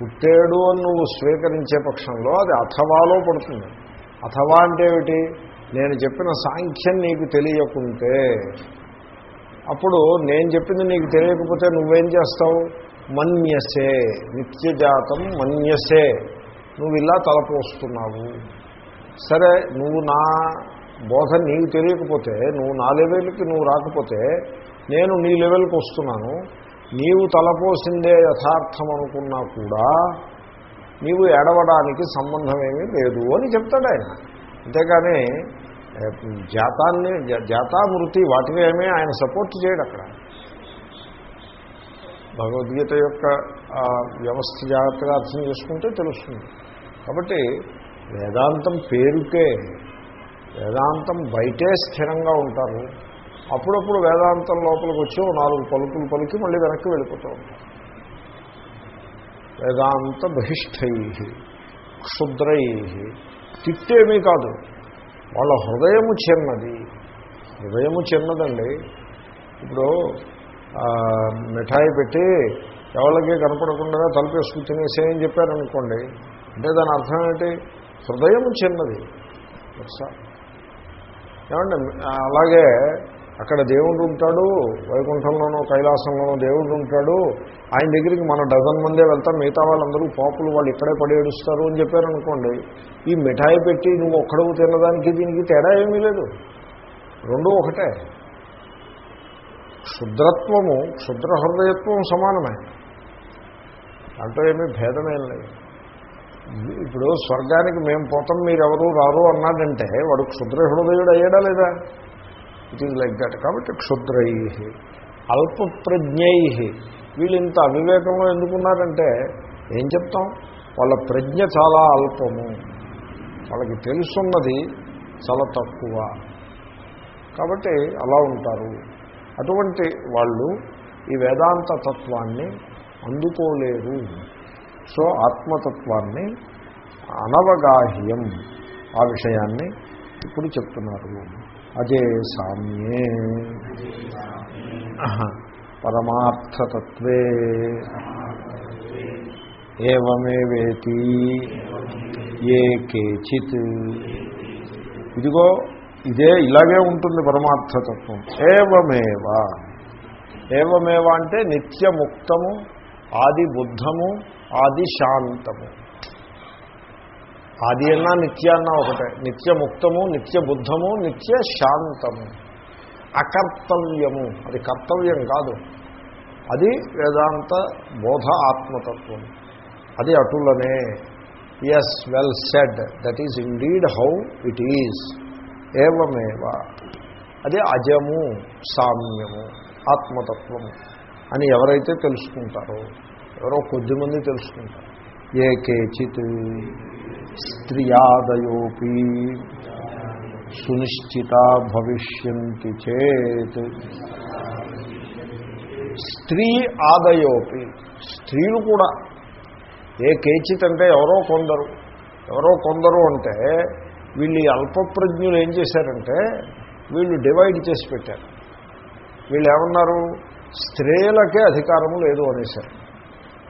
పుట్టేడు అని నువ్వు స్వీకరించే పక్షంలో అది అథవాలో పడుతుంది. అథవా అంటే ఏమిటి? నేను చెప్పిన సాంఖ్యం నీకు తెలియకుంటే. అప్పుడు నేను చెప్పింది నీకు తెలియకపోతే నువ్వేం చేస్తావు? మన్యసే. నిత్యజాతం మన్యసే. నువ్వు ఇలా తలపోస్తున్నావు సరే నువ్వు నా బోధ నీకు తెలియకపోతే నువ్వు నా లెవెల్కి నువ్వు రాకపోతే నేను నీ లెవెల్కి వస్తున్నాను. నీవు తలపోసిందే యథార్థం అనుకున్నా కూడా నీవు ఏడవడానికి సంబంధం ఏమీ లేదు అని చెప్తాడు ఆయన. అంతేకాని జాతాన్ని జాతామృతి వాటిని ఏమీ ఆయన సపోర్ట్ చేయడు అక్కడ. భగవద్గీత యొక్క వ్యవస్థ జాగ్రత్తగా అర్థం చేసుకుంటే తెలుస్తుంది. కాబట్టి వేదాంతం పేరుకే వేదాంతం బయటే స్థిరంగా ఉంటారు. అప్పుడప్పుడు వేదాంతం లోపలికి వచ్చి నాలుగు పలుకులు పలికి మళ్ళీ వెనక్కి వెళ్ళిపోతూ ఉంటారు. వేదాంత బహిష్టై క్షుద్రై తిట్టేమీ కాదు. వాళ్ళ హృదయము చిన్నది. హృదయము చిన్నదండి. ఇప్పుడు మిఠాయి పెట్టి ఎవరికి కనపడకుండా తలపేసుకుని తినేసేయని చెప్పారనుకోండి అంటే దాని అర్థం ఏంటి హృదయం చిన్నది. That's ఏమండి? అలాగే అక్కడ దేవుడు ఉంటాడు వైకుంఠంలోనో కైలాసంలోనో దేవుడు ఉంటాడు. ఆయన దగ్గరికి మన డజన్ మందే వెళ్తాం. మిగతా వాళ్ళందరూ పాపులు వాళ్ళు ఇక్కడే పడి ఏడుస్తారు అని చెప్పారనుకోండి ఈ మిఠాయి పెట్టి నువ్వు ఒక్కడవు తినడానికి దీనికి తేడా ఏమీ లేదు. రెండూ ఒకటే. క్షుద్రత్వము క్షుద్ర హృదయత్వం సమానమే. దాంట్లో ఏమీ భేదమేం లేదు. ఇప్పుడు స్వర్గానికి మేము పోతాం మీరెవరు రారు అన్నాడంటే వాడు క్షుద్ర హృదయుడు అయ్యాడా లేదా? ఇట్ ఈజ్ లైక్ దట్ కాబట్టి క్షుద్రై అల్పప్రజ్ఞై వీళ్ళు ఇంత అవివేకంలో ఎందుకున్నారంటే ఏం చెప్తాం? వాళ్ళ ప్రజ్ఞ చాలా అల్పము. వాళ్ళకి తెలుసున్నది చాలా తక్కువ. కాబట్టి అలా ఉంటారు. అటువంటి వాళ్ళు ఈ వేదాంత తత్వాన్ని అందుకోలేరు. సో ఆత్మతత్వాన్ని అనవగాహ్యం ఆ విషయాన్ని ఇప్పుడు చెప్తున్నారు. అజే సామ్యే. పరమార్థతత్వే. ఏమేవేతి ఏ కేచిత్? ఇదిగో ఇదే ఇలాగే ఉంటుంది పరమార్థతత్వం. ఏవమేవ? ఏవమేవ అంటే నిత్యముక్తము ఆది బుద్ధము ఆది శాంతము. ఆది అన్నా నిత్యాన్నా ఒకటే. నిత్యముక్తము నిత్య బుద్ధము నిత్య శాంతము. అకర్తవ్యము. అది కర్తవ్యం కాదు. అది వేదాంత బోధ ఆత్మతత్వం. అది అటులనే. Yes well said that is indeed how it is ఏవమేవ. అది అజము సామ్యము ఆత్మతత్వము. అని ఎవరైతే తెలుసుకుంటారో ఎవరో కొద్దిమంది తెలుసుకుంటారు. ఏ కేచిత్ స్త్రియాదయోపి సునిశ్చిత భవిష్యంతి చేత్. స్త్రీ ఆదయోపి స్త్రీలు కూడా. ఏ కేచిత్ అంటే ఎవరో కొందరు. ఎవరో కొందరు అంటే వీళ్ళు అల్పప్రజ్ఞులు ఏం చేశారంటే వీళ్ళు డివైడ్ చేసి పెట్టారు. వీళ్ళు ఏమన్నారు? స్త్రీలకే అధికారము లేదు అనేసారు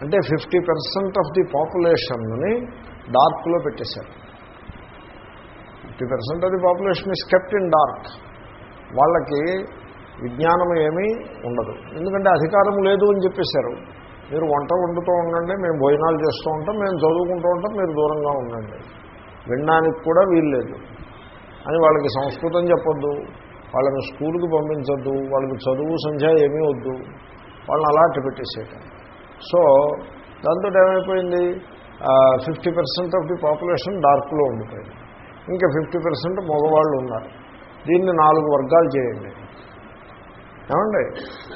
అంటే ఫిఫ్టీ పర్సెంట్ ఆఫ్ ది పాపులేషన్ని డార్క్లో పెట్టేశారు. Fifty percent of the population is kept in dark. వాళ్ళకి విజ్ఞానం ఏమీ ఉండదు. ఎందుకంటే అధికారం లేదు అని చెప్పేశారు. మీరు వంట వండుతూ ఉండండి మేము భోజనాలు చేస్తూ ఉంటాం మేము చదువుకుంటూ ఉంటాం మీరు దూరంగా ఉండండి. వినడానికి కూడా వీల్లేదు అని వాళ్ళకి సంస్కృతం చెప్పొద్దు. వాళ్ళని స్కూల్కి పంపించొద్దు వాళ్ళకి చదువు సంధ్య ఏమీ వద్దు. వాళ్ళని అలా పెట్టేసేయటం. సో దాంతో ఏమైపోయింది? Fifty percent of the population డార్క్లో ఉండిపోయింది. ఇంకా ఫిఫ్టీ పర్సెంట్ మగవాళ్ళు ఉన్నారు. దీన్ని నాలుగు వర్గాలు చేయండి. ఏమండి?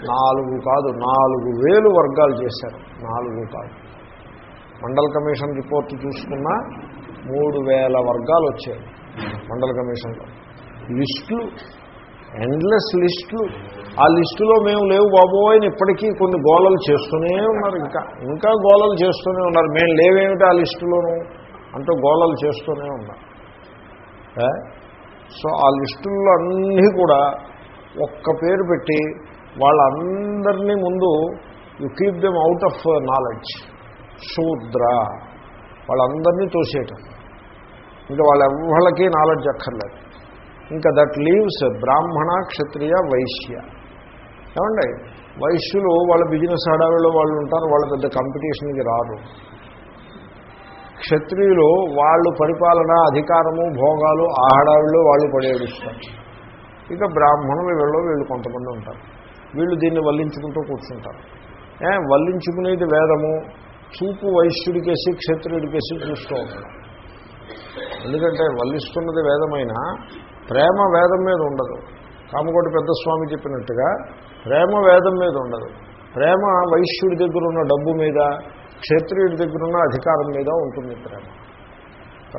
నాలుగు కాదు నాలుగు వేలు వర్గాలు చేశారు. నాలుగు కాదు. మండల కమిషన్ రిపోర్ట్ చూసుకున్నా మూడు వేల వర్గాలు వచ్చాయి. మండల కమిషన్లో. లిస్టులు ఎండ్లెస్ లిస్టులు ఆ లిస్టులో మేము లేవు బాబోయ్ అని ఇప్పటికీ కొన్ని గోళలు చేస్తూనే ఉన్నారు ఇంకా. ఇంకా గోళలు చేస్తూనే ఉన్నారు. మేము లేవేమిటి ఆ లిస్టులోనూ? అంటూ గోళలు చేస్తూనే ఉన్నారు. సో ఆ లిస్టుల్లో అన్నీ కూడా ఒక్క పేరు పెట్టి వాళ్ళందరినీ ముందు you keep them out of knowledge శూద్ర. వాళ్ళందరినీ తోసేయటం. ఇంకా వాళ్ళెవ్వళ్ళకి నాలెడ్జ్ అక్కర్లేదు. ఇంకా దట్ లీవ్స్ బ్రాహ్మణ క్షత్రియ వైశ్య. ఏమండి? వైశ్యులు వాళ్ళ బిజినెస్ హడావిలో వాళ్ళు ఉంటారు వాళ్ళ పెద్ద కాంపిటీషన్కి రారు. క్షత్రియులు వాళ్ళు పరిపాలన అధికారము భోగాలు ఆ హడావిలో వాళ్ళు పడేడుస్తారు ఇక బ్రాహ్మణులు వీళ్ళు వీళ్ళు కొంతమంది ఉంటారు. వీళ్ళు దీన్ని వల్లించుకుంటూ కూర్చుంటారు. ఏ వల్లించుకునేది వేదము. చూపు వైశ్యుడికేసి క్షత్రియుడికేసి చూస్తూ ఉంటారు. ఎందుకంటే వల్లిస్తున్నది వేదమైన ప్రేమ వేదం మీద ఉండదు. కామకోటి పెద్ద స్వామి చెప్పినట్టుగా ప్రేమ వేదం మీద ఉండదు. ప్రేమ వైశ్యుడి దగ్గర ఉన్న డబ్బు మీద క్షత్రియుడి దగ్గర ఉన్న అధికారం మీద ఉంటుంది ప్రేమ.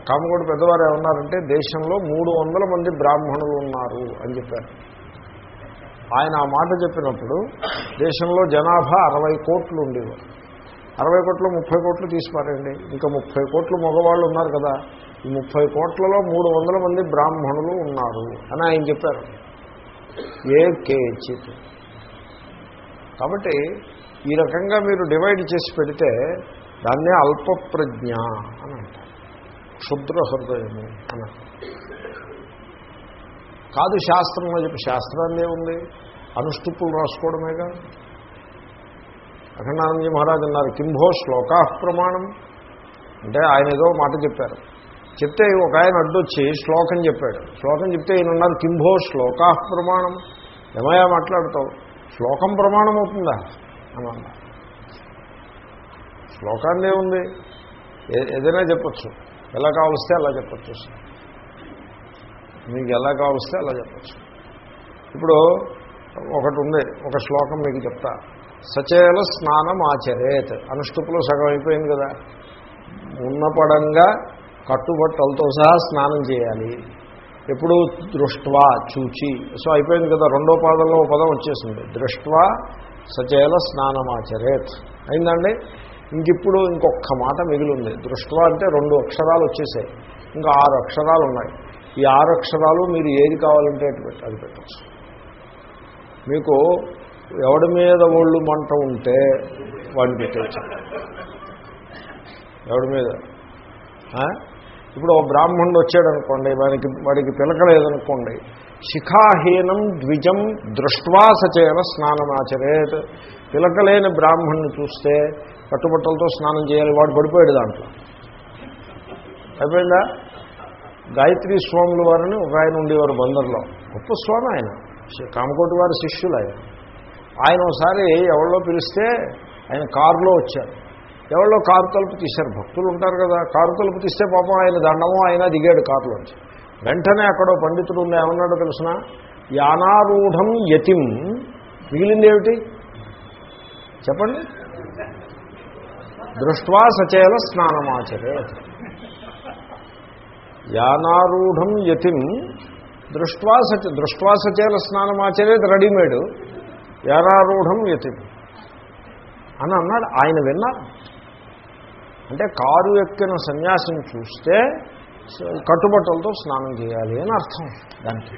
కామకోటి పెద్దవారు ఏమన్నారంటే దేశంలో మూడు వందల మంది బ్రాహ్మణులు ఉన్నారు అని చెప్పారు. ఆయన ఆ మాట చెప్పినప్పుడు దేశంలో జనాభా అరవై కోట్లు ఉండేవారు. అరవై కోట్లు ముప్పై కోట్లు తీసిపారండి ఇంకా ముప్పై కోట్లు మగవాళ్ళు ఉన్నారు కదా. ఈ ముప్పై కోట్లలో మూడు వందల మంది బ్రాహ్మణులు ఉన్నారు అని ఆయన చెప్పారు. ఏ కేచిత్? కాబట్టి ఈ రకంగా మీరు డివైడ్ చేసి పెడితే దాన్నే అల్పప్రజ్ఞ అని అంటారు. క్షుద్ర హృదయము అని కాదు శాస్త్రంలో చెప్పి శాస్త్రాన్ని ఏముంది అనుష్ఠుప్పులు రాసుకోవడమేగా? అఖండానందజీ మహారాజు అన్నారు కింభో శ్లోకా ప్రమాణం. అంటే ఆయన ఏదో మాట చెప్పారు. చెప్తే ఒక ఆయన అడ్డొచ్చి శ్లోకం చెప్పాడు. శ్లోకం చెప్తే ఈయన ఉన్నారు కింభో శ్లోకా ప్రమాణం. ఏమయ్యా మాట్లాడతావు? శ్లోకం ప్రమాణం అవుతుందా? అని అన్నా శ్లోకాన్ని ఉంది. ఏ- ఏదైనా చెప్పచ్చు. ఎలా కావలిస్తే అలా చెప్పచ్చు. మీకు ఎలా కావలిస్తే అలా చెప్పచ్చు. ఇప్పుడు ఒకటి ఉంది ఒక శ్లోకం మీకు చెప్తా. సచేల స్నానం ఆచరేత్. అనుష్టుపులో సగం అయిపోయింది కదా. ఉన్నపడంగా కట్టుబట్టలతో సహా స్నానం చేయాలి. ఎప్పుడు దృష్ట్వా చూచి. సో అయిపోయింది కదా రెండో పాదంలో ఓ పదం వచ్చేసింది. దృష్ట్వా సచేల స్నానమాచరేత్. అయిందండి? ఇంకిప్పుడు ఇంకొక మాట మిగిలింది. దృష్ట్వా అంటే రెండు అక్షరాలు వచ్చేసాయి. ఇంకా ఆరు అక్షరాలు ఉన్నాయి. ఈ ఆరు అక్షరాలు మీరు ఏది కావాలంటే అటు పెట్టి అది పెట్టచ్చు మీకు ఎవడి మీద ఒళ్ళు మంట ఉంటే వాడిని పెట్టచ్చు ఎవడి మీద? ఇప్పుడు ఓ బ్రాహ్మణుడు వచ్చాడు అనుకోండి వాడికి వాడికి పిలకలేదనుకోండి శిఖాహీనం ద్విజం దృష్ట్వా సచేవ స్నానమాచరేత్ పిలకలేని బ్రాహ్మణ్ణి చూస్తే కట్టుబట్టలతో స్నానం చేయాలి వాడు పడిపోయాడు దాంట్లో. అయిపోయిందా? గాయత్రి స్వాముల వారిని ఒక ఆయన ఉండేవారు బందర్లో. గొప్ప స్వామి ఆయన. కామకోటి వారి శిష్యులు ఆయన. ఆయన ఒకసారి ఎవరిలో పిలిస్తే ఆయన కారులో వచ్చారు ఎవరో కారు తలుపు తీశారు. భక్తులు ఉంటారు కదా. కారు తలుపు తీస్తే పాపం ఆయన దండమో ఆయన దిగాడు కారులోంచి వెంటనే అక్కడో పండితుడు ఉంది ఏమన్నాడో తెలిసిన? యానారూఢం యతిం. మిగిలింది ఏమిటి చెప్పండి. దృష్ట్వా సచేల స్నానమాచరే యానారూఢం యతిం. దృష్వా సచ దృష్ట్వా సచేల స్నానమాచరేది రెడీమేడ్. యానారూఢం యతిం. అని అన్నాడు. ఆయన విన్నారు అంటే కారు ఎక్కిన సన్యాసిని చూస్తే కట్టుబట్టలతో స్నానం చేయాలి అని అర్థం. దానికి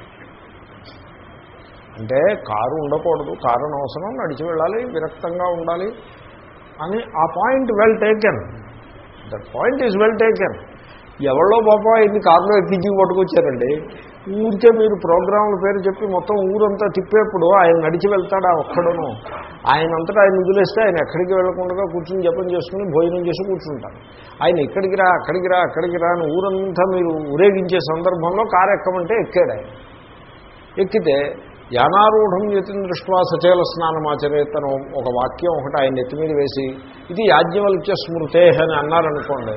అంటే కారు ఉండకూడదు కారు అవసరం నడిచి వెళ్ళాలి విరక్తంగా ఉండాలి అని ఆ point well taken that point is well taken ఎవరో పాప ఇది కారులో ఎక్కించి పట్టుకొచ్చారండి? ఊరికే మీరు ప్రోగ్రాముల పేరు చెప్పి మొత్తం ఊరంతా తిప్పేప్పుడు ఆయన నడిచి వెళ్తాడా ఒక్కడను? ఆయన అంతటా ఆయన వదిలేస్తే ఆయన ఎక్కడికి వెళ్ళకుండా కూర్చుని జపం చేసుకుని భోజనం చేసి కూర్చుంటారు. ఆయన ఇక్కడికి రా అక్కడికి రా అక్కడికి రా అని ఊరంతా మీరు ఊరేగించే సందర్భంలో కారు ఎక్కమంటే ఎక్కాడు ఆయన. ఎక్కితే యానారూఢం యతిం దృష్ట్యా సచేల స్నానమాచరేతనం ఒక వాక్యం ఒకటి ఆయన నెత్తి మీద వేసి ఇది యాజ్ఞవల్క్య స్మృతే అని అన్నారనుకోండి.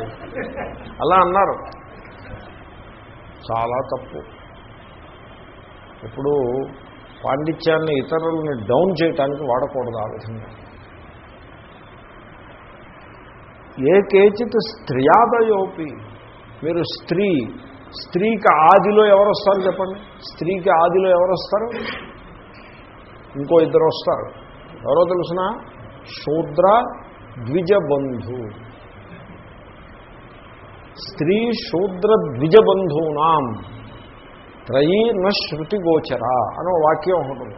అలా అన్నారు. చాలా తప్పు. ఇప్పుడు పాండిత్యాన్ని ఇతరులని డౌన్ చేయటానికి వాడకూడదు ఆ విధంగా. ఏ కేచిత్ స్త్రియాదయోపి మీరు స్త్రీ స్త్రీకి ఆదిలో ఎవరు వస్తారు చెప్పండి? స్త్రీకి ఆదిలో ఎవరు వస్తారు ఇంకో ఇద్దరు వస్తారు. ఎవరో తెలుసిన? శూద్ర ద్విజబంధు. స్త్రీ శూద్ర ద్విజబంధూనాం. త్రయీ న శృతి గోచర వాక్యం ఉంటుంది. ఉంది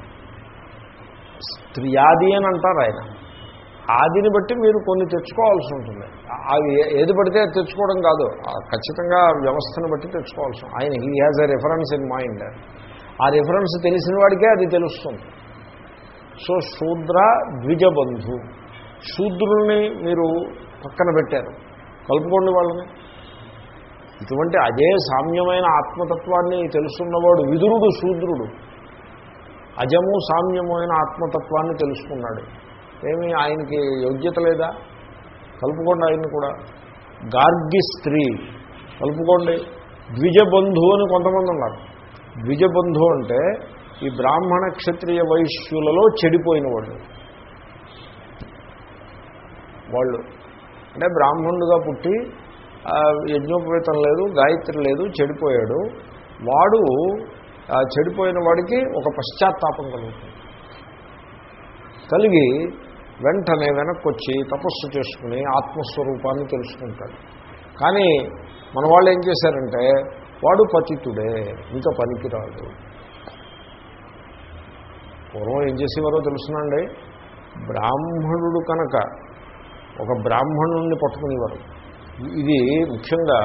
స్త్రీయాది అని అంటారు ఆయన. ఆదిని బట్టి మీరు కొన్ని తెచ్చుకోవాల్సి ఉంటుంది. అవి ఏది పడితే అది తెచ్చుకోవడం కాదు. ఖచ్చితంగా వ్యవస్థను బట్టి తెచ్చుకోవాల్సి ఆయన he has a reference in mind ఆ రిఫరెన్స్ తెలిసిన వాడికే అది తెలుస్తుంది. సో శూద్ర ద్విజబంధు. శూద్రుల్ని మీరు పక్కన పెట్టారు. కలుపుకోండి వాళ్ళని. ఇటువంటి అదే సామ్యమైన ఆత్మతత్వాన్ని తెలుసున్నవాడు విదురుడు శూద్రుడు. అజము సామ్యమైన ఆత్మతత్వాన్ని తెలుసుకున్నాడు. ఏమి ఆయనకి యోగ్యత లేదా? కలుపుకోండి ఆయన్ని కూడా. గార్గి స్త్రీ. కలుపుకోండి. ద్విజబంధు అని కొంతమంది ఉన్నారు. ద్విజబంధు అంటే ఈ బ్రాహ్మణ క్షత్రియ వైశ్యులలో చెడిపోయిన వాళ్ళు వాళ్ళు. అంటే బ్రాహ్మణుడుగా పుట్టి యజ్ఞోపేతం లేదు గాయత్రి లేదు చెడిపోయాడు. వాడు చెడిపోయిన వాడికి ఒక పశ్చాత్తాపం కలుగుతుంది. కలిగి వెంటనే వెనక్కి వచ్చి తపస్సు చేసుకుని ఆత్మస్వరూపాన్ని తెలుసుకుంటాడు. కానీ మన వాళ్ళు ఏం చేశారంటే వాడు పతితుడే ఇంకా పనికిరాడు. పూర్వం ఏం చేసేవారో తెలుసునండి. బ్రాహ్మణుడు కనుక ఒక బ్రాహ్మణుణ్ణి పట్టుకునేవారు. ఇది ముఖ్యంగా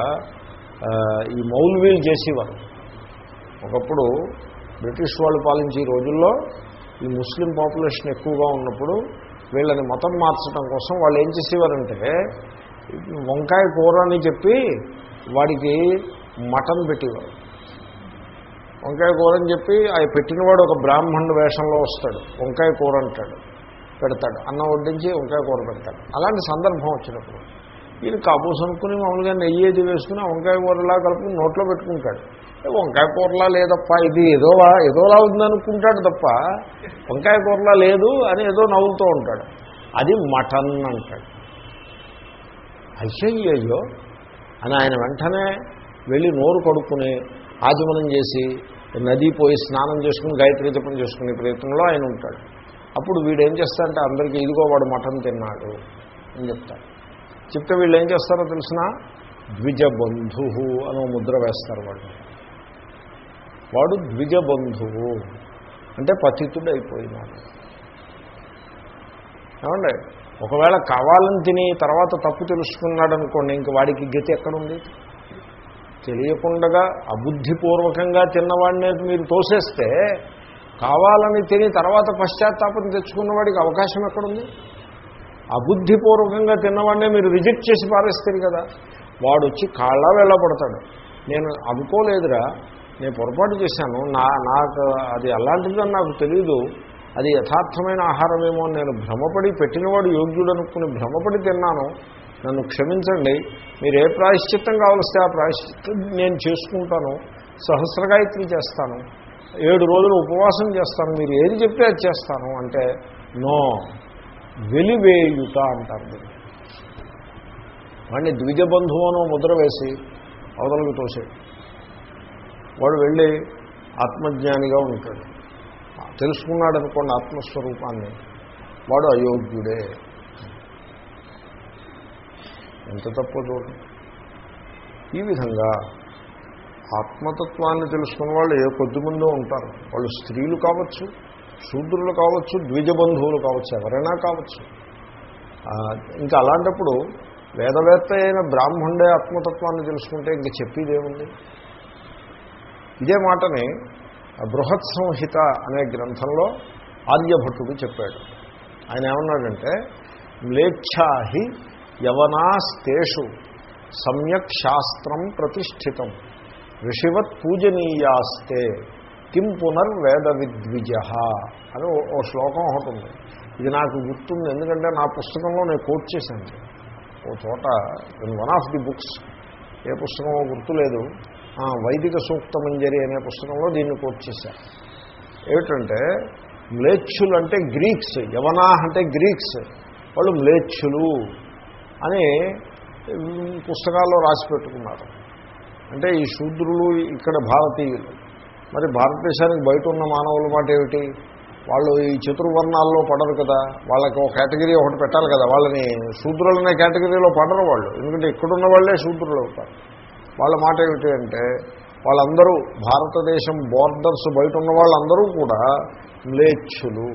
ఈ మౌల్వీలు చేసేవారు ఒకప్పుడు బ్రిటిష్ వాళ్ళు పాలించే రోజుల్లో ఈ ముస్లిం పాపులేషన్ ఎక్కువగా ఉన్నప్పుడు వీళ్ళని మతం మార్చడం కోసం వాళ్ళు ఏం చేసేవారంటే వంకాయ కూర అని చెప్పి వాడికి మటన్ పెట్టేవారు. వంకాయ కూర అని చెప్పి అవి పెట్టినవాడు ఒక బ్రాహ్మణుడు వేషంలో వస్తాడు. వంకాయ కూర అంటాడు పెడతాడు. అన్నం వడ్డించి వంకాయ కూర పెడతాడు. అలాంటి సందర్భం వచ్చినప్పుడు ఈయన కాబూస్ అనుకుని మామూలుగా నెయ్యి ఏది వేసుకుని వంకాయ కూరలా కలుపుకుని నోట్లో పెట్టుకుంటాడు. వంకాయ కూరలా లేదప్ప ఇది ఏదోలా ఏదోలా ఉందనుకుంటాడు తప్ప వంకాయ కూరలా లేదు అని ఏదో నవ్వుతూ ఉంటాడు. అది మటన్ అంటాడు. అయ్యయ్యో అని ఆయన వెంటనే వెళ్ళి నోరు కడుక్కుని ఆచమనం చేసి నది పోయి స్నానం చేసుకుని గాయత్రి జపం చేసుకునే ప్రయత్నంలో ఆయన ఉంటాడు. అప్పుడు వీడు ఏం చేస్తాడంటే అందరికీ ఇదిగో వాడు మటన్ తిన్నాడు అని చెప్తాడు. చెప్తే వీళ్ళు ఏం చేస్తారో తెలిసిన? ద్విజబంధువు అని ముద్ర వేస్తారు వాళ్ళు. వాడు ద్విజబంధువు. అంటే పతితుడైపోయినాడు. ఏమండి? ఒకవేళ కావాలని తిని తర్వాత తప్పు తెలుసుకున్నాడు అనుకోండి ఇంక వాడికి గతి ఎక్కడుంది? తెలియకుండా అబుద్ధిపూర్వకంగా తిన్నవాడిని మీరు తోసేస్తే కావాలని తిని తర్వాత పశ్చాత్తాపం తెచ్చుకున్నవాడికి అవకాశం ఎక్కడుంది? అబుద్ధిపూర్వకంగా తిన్నవాడినే మీరు రిజెక్ట్ చేసి పారేస్తారు కదా. వాడు వచ్చి కాళ్ళ వెళ్ళబడతాడు నేను అనుకోలేదురా నేను పొరపాటు చేశాను. నా నాకు అది అలాంటిదని నాకు తెలీదు. అది యథార్థమైన ఆహారమేమో నేను భ్రమపడి పెట్టినవాడు యోగ్యుడు అనుకుని భ్రమపడి తిన్నాను. నన్ను క్షమించండి. మీరు ఏ ప్రాయశ్చిత్తం కావలిస్తే ఆ ప్రాయశ్చిత్తం నేను చేసుకుంటాను. సహస్రగాయత్రి చేస్తాను. ఏడు రోజులు ఉపవాసం చేస్తాను. మీరు ఏది చెప్తే అది చేస్తాను. అంటే నో. వెలివేయుట అంటారు వాడిని వాడిని ద్విజబంధువును ముద్ర వేసి అవతలకు తోసాడు వాడు వెళ్ళి ఆత్మజ్ఞానిగా ఉంటాడు. తెలుసుకున్నాడు అనుకోండి ఆత్మస్వరూపాన్ని. వాడు అయోగ్యుడే. ఎంత తప్పో చూడండి. ఈ విధంగా ఆత్మతత్వాన్ని తెలుసుకున్న వాళ్ళు ఏ కొద్దిమందో ఉంటారు. వాళ్ళు స్త్రీలు కావచ్చు శూద్రులు కావచ్చు ద్విజబంధువులు కావచ్చు ఎవరైనా కావచ్చు. ఇంకా అలాంటప్పుడు వేదవేత్త అయిన బ్రాహ్మణుడే ఆత్మతత్వాన్ని తెలుసుకుంటే ఇంక చెప్పేదేముంది ఇదే మాటని బృహత్ సంహిత అనే గ్రంథంలో ఆర్యభట్టుడు చెప్పాడు. ఆయన ఏమన్నాడంటే మ్లేచ్ఛాహి యవనాస్తేషు సమ్యక్ శాస్త్రం ప్రతిష్ఠితం ఋషివత్ పూజనీయాస్తే కిం పునర్ వేద విద్విజ అని ఓ- శ్లోకం ఒకటి ఉంది. ఇది నాకు గుర్తుంది ఎందుకంటే నా పుస్తకంలో నేను కోట్ చేశాను. ఓ చోట in one of the books ఏ పుస్తకమో గుర్తులేదు. వైదిక సూక్త మంజరి అనే పుస్తకంలో దీన్ని కోట్ చేశాను. ఏమిటంటే మ్లేచ్చులు అంటే గ్రీక్స్ యవనా అంటే గ్రీక్స్ వాళ్ళు మ్లేచ్చులు అని పుస్తకాల్లో రాసి పెట్టుకున్నారు. అంటే ఈ శూద్రులు ఇక్కడ భారతీయులు. మరి భారతదేశానికి బయట ఉన్న మానవుల మాట ఏమిటి? వాళ్ళు ఈ చతుర్వర్ణాల్లో పడరు కదా. వాళ్ళకి ఒక కేటగిరీ ఒకటి పెట్టాలి కదా. వాళ్ళని శూద్రులనే కేటగిరీలో పడరు వాళ్ళు. ఎందుకంటే ఇక్కడున్న వాళ్ళే శూద్రులు అవుతారు. వాళ్ళ మాట ఏమిటి అంటే వాళ్ళందరూ భారతదేశం బోర్డర్స్ బయట ఉన్న వాళ్ళందరూ కూడా మ్లేచ్చులు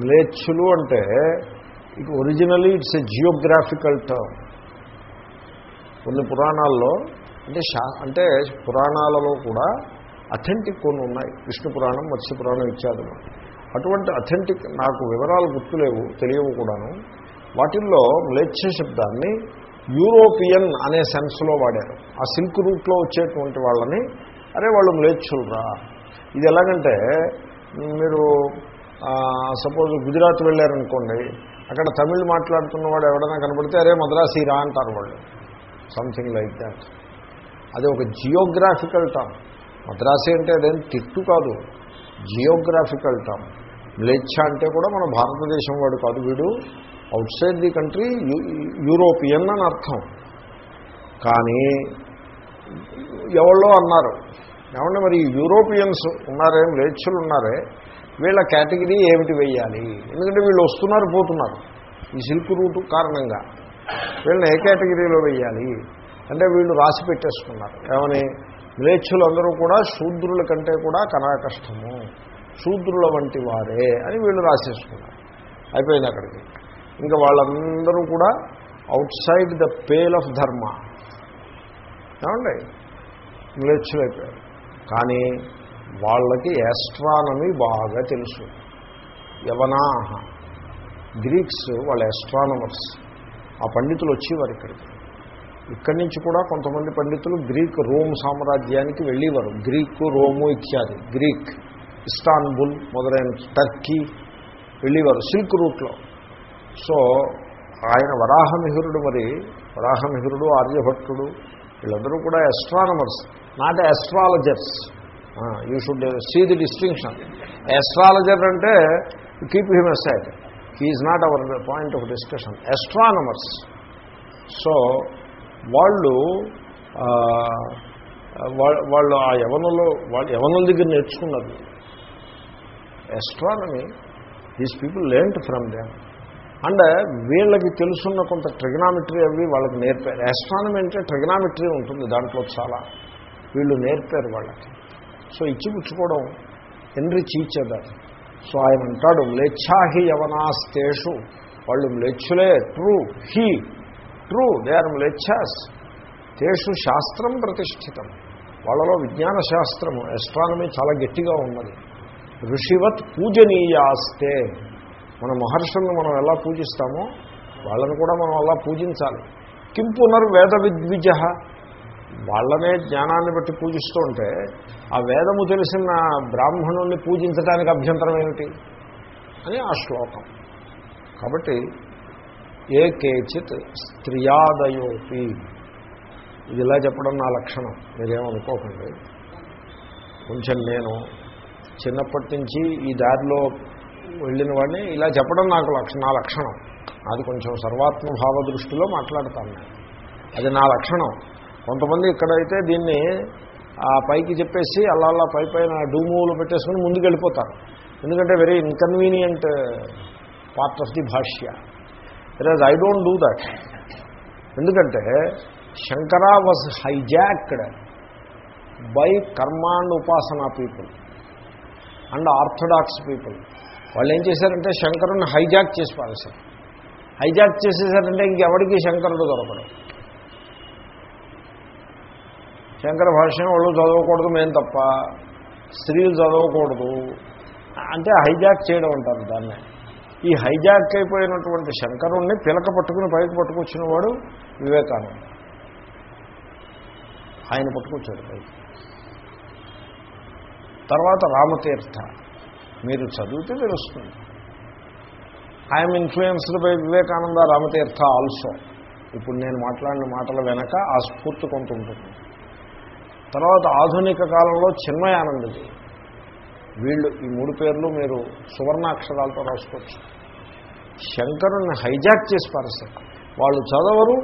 మ్లేచ్చులు అంటే it originally it's a geographical term కొన్ని పురాణాల్లో అంటే అంటే పురాణాలలో కూడా అథెంటిక్ కొన్ని ఉన్నాయి. విష్ణు పురాణం మత్స్య పురాణం ఇత్యాదులు. అటువంటి అథెంటిక్ నాకు వివరాలు గుర్తులేవు తెలియవు కూడాను. వాటిల్లో మ్లేచ్ఛ శబ్దాన్ని యూరోపియన్ అనే సెన్స్లో వాడారు. ఆ సిల్క్ రూట్లో వచ్చేటువంటి వాళ్ళని అరే వాళ్ళు మ్లేచ్చులరా ఇది ఎలాగంటే మీరు సపోజ్ గుజరాత్ వెళ్ళారనుకోండి అక్కడ తమిళ్ మాట్లాడుతున్నవాడు ఎవడైనా కనబడితే అరే మద్రాసీరా అంటారు వాళ్ళు. సంథింగ్ లైక్ దాట్ అది ఒక జియోగ్రాఫికల్ టర్మ్ మద్రాసి అంటే అదేం తిట్టు కాదు. Geographical term. మ్లేచ్ఛ అంటే కూడా మన భారతదేశం వాడు కాదు వీడు. Outside the country European అని అర్థం. కానీ ఎవరో అన్నారు. ఏమంటే మరి యూరోపియన్స్ ఉన్నారే మ్లేచ్చులు ఉన్నారే వీళ్ళ కేటగిరీ ఏమిటి వేయాలి ఎందుకంటే వీళ్ళు వస్తున్నారు పోతున్నారు. ఈ సిల్క్ రూట్ కారణంగా. వీళ్ళని ఏ కేటగిరీలో వేయాలి అంటే వీళ్ళు రాసి పెట్టేసుకున్నారు. ఏమని? మ్లేచ్ఛులందరూ కూడా శూద్రుల కంటే కూడా కష్టము శూద్రుల వంటి వారే అని వీళ్ళు రాసేసుకున్నారు. అయిపోయింది అక్కడికి. ఇంకా వాళ్ళందరూ కూడా outside the pale of dharma ఏమండి? మ్లేచ్చులు అయిపోయారు. కానీ వాళ్ళకి యాస్ట్రానమీ బాగా తెలుసు. యవనాహ. గ్రీక్స్ వాళ్ళ యాస్ట్రానమర్స్ ఆ పండితులు వచ్చేవారు ఇక్కడికి. ఇక్కడి నుంచి కూడా కొంతమంది పండితులు గ్రీక్ రోమ్ సామ్రాజ్యానికి వెళ్ళేవారు. గ్రీకు రోము ఇత్యాది. గ్రీక్ ఇస్తాన్బుల్ మొదలైన టర్కీ వెళ్ళేవారు సిల్క్ రూట్లో. సో ఆయన వరాహమిహిరుడు మరి. వరాహమిహిరుడు ఆర్యభట్టుడు వీళ్ళందరూ కూడా astronomers not astrologers you should see the distinction astrologer అంటే keep him aside he is not our point of discussion astronomers so వాళ్ళు వాళ్ళు ఆ యవనలో వాళ్ళు యవనల దగ్గర నేర్చుకున్నారు astronomy these people learnt from them and వీళ్ళకి తెలుసున్న కొంత ట్రిగ్నామెట్రీ అవి వాళ్ళకి నేర్పారు ఎస్ట్రానమీ అంటే ట్రిగ్నామెట్రీ ఉంటుంది దాంట్లో చాలా. వీళ్ళు నేర్పారు వాళ్ళకి. సో ఇచ్చిపుచ్చుకోవడం ఎన్రిచ్ ఈచదర్ సో ఆయన అంటాడు మ్లేచ్ఛాహి యవనాస్తేషు. వాళ్ళు మ్లేచ్చులే true he true they are mlecchas తేషు శాస్త్రం ప్రతిష్ఠితం. వాళ్ళలో విజ్ఞాన శాస్త్రము ఎస్ట్రానమీ చాలా గట్టిగా ఉన్నది. ఋషివత్ పూజనీయాస్తే. మన మహర్షులను మనం ఎలా పూజిస్తామో వాళ్ళని కూడా మనం అలా పూజించాలి. కిం పునర్వేద విద్విజ. వాళ్ళనే జ్ఞానాన్ని బట్టి పూజిస్తూ ఉంటే ఆ వేదము తెలిసిన బ్రాహ్మణుల్ని పూజించడానికి అభ్యంతరం ఏమిటి? అని ఆ శ్లోకం. కాబట్టి ఏ కేచిత్ స్త్రియాదయోపి? ఇది ఇలా చెప్పడం నా లక్షణం. మీరేమనుకోకండి. కొంచెం నేను చిన్నప్పటి నుంచి ఈ దారిలో వెళ్ళిన వాడిని ఇలా చెప్పడం నాకు లక్షణం నా లక్షణం. అది కొంచెం సర్వాత్మభావ దృష్టిలో మాట్లాడతాను నేను. అది నా లక్షణం. కొంతమంది ఇక్కడైతే దీన్ని ఆ పైకి చెప్పేసి అలా అలా పై పైన డూమూలు పెట్టేసుకుని ముందుకు వెళ్ళిపోతారు ఎందుకంటే very inconvenient part of the bhashya. Whereas I don't do that ఎందుకంటే Shankara was hijacked by karma and upasana people and orthodox people వాళ్ళు ఏం చేశారంటే శంకరుని హైజాక్ చేసి పారేశారు. హైజాక్ చేసేసారంటే ఇంకెవరికి శంకరుడు దొరకడు. శంకర భాష్యం వాళ్ళు చదవకూడదు మేము తప్ప స్త్రీలు చదవకూడదు. అంటే హైజాక్ చేయడం అంటారు దాన్ని. ఈ హైజాక్ అయిపోయినటువంటి శంకరుణ్ణి పిలక పట్టుకుని పైకి పట్టుకొచ్చిన వాడు వివేకానంద. ఆయన పట్టుకొచ్చాడు పైకి తర్వాత రామతీర్థ. మీరు చదివితే తెలుస్తుంది. I'm influenced by Vivekananda Ramatirtha also ఇప్పుడు నేను మాట్లాడిన మాటల వెనక ఆ స్ఫూర్తి కొంత ఉంటుంది. తర్వాత ఆధునిక కాలంలో చిన్మయానందజీ. వీళ్ళు ఈ మూడు పేర్లు మీరు సువర్ణాక్షరాలతో రాసుకోవచ్చు. శంకరుని హైజాక్ చేసి పారేస్తారు. వాళ్ళు చదవరు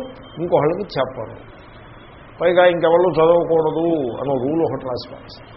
ఇంకొకళ్ళకి చెప్పరు. పైగా ఇంకెవరు చదవకూడదు అనే రూల్ ఒకటి రాసి పారేస్తారు.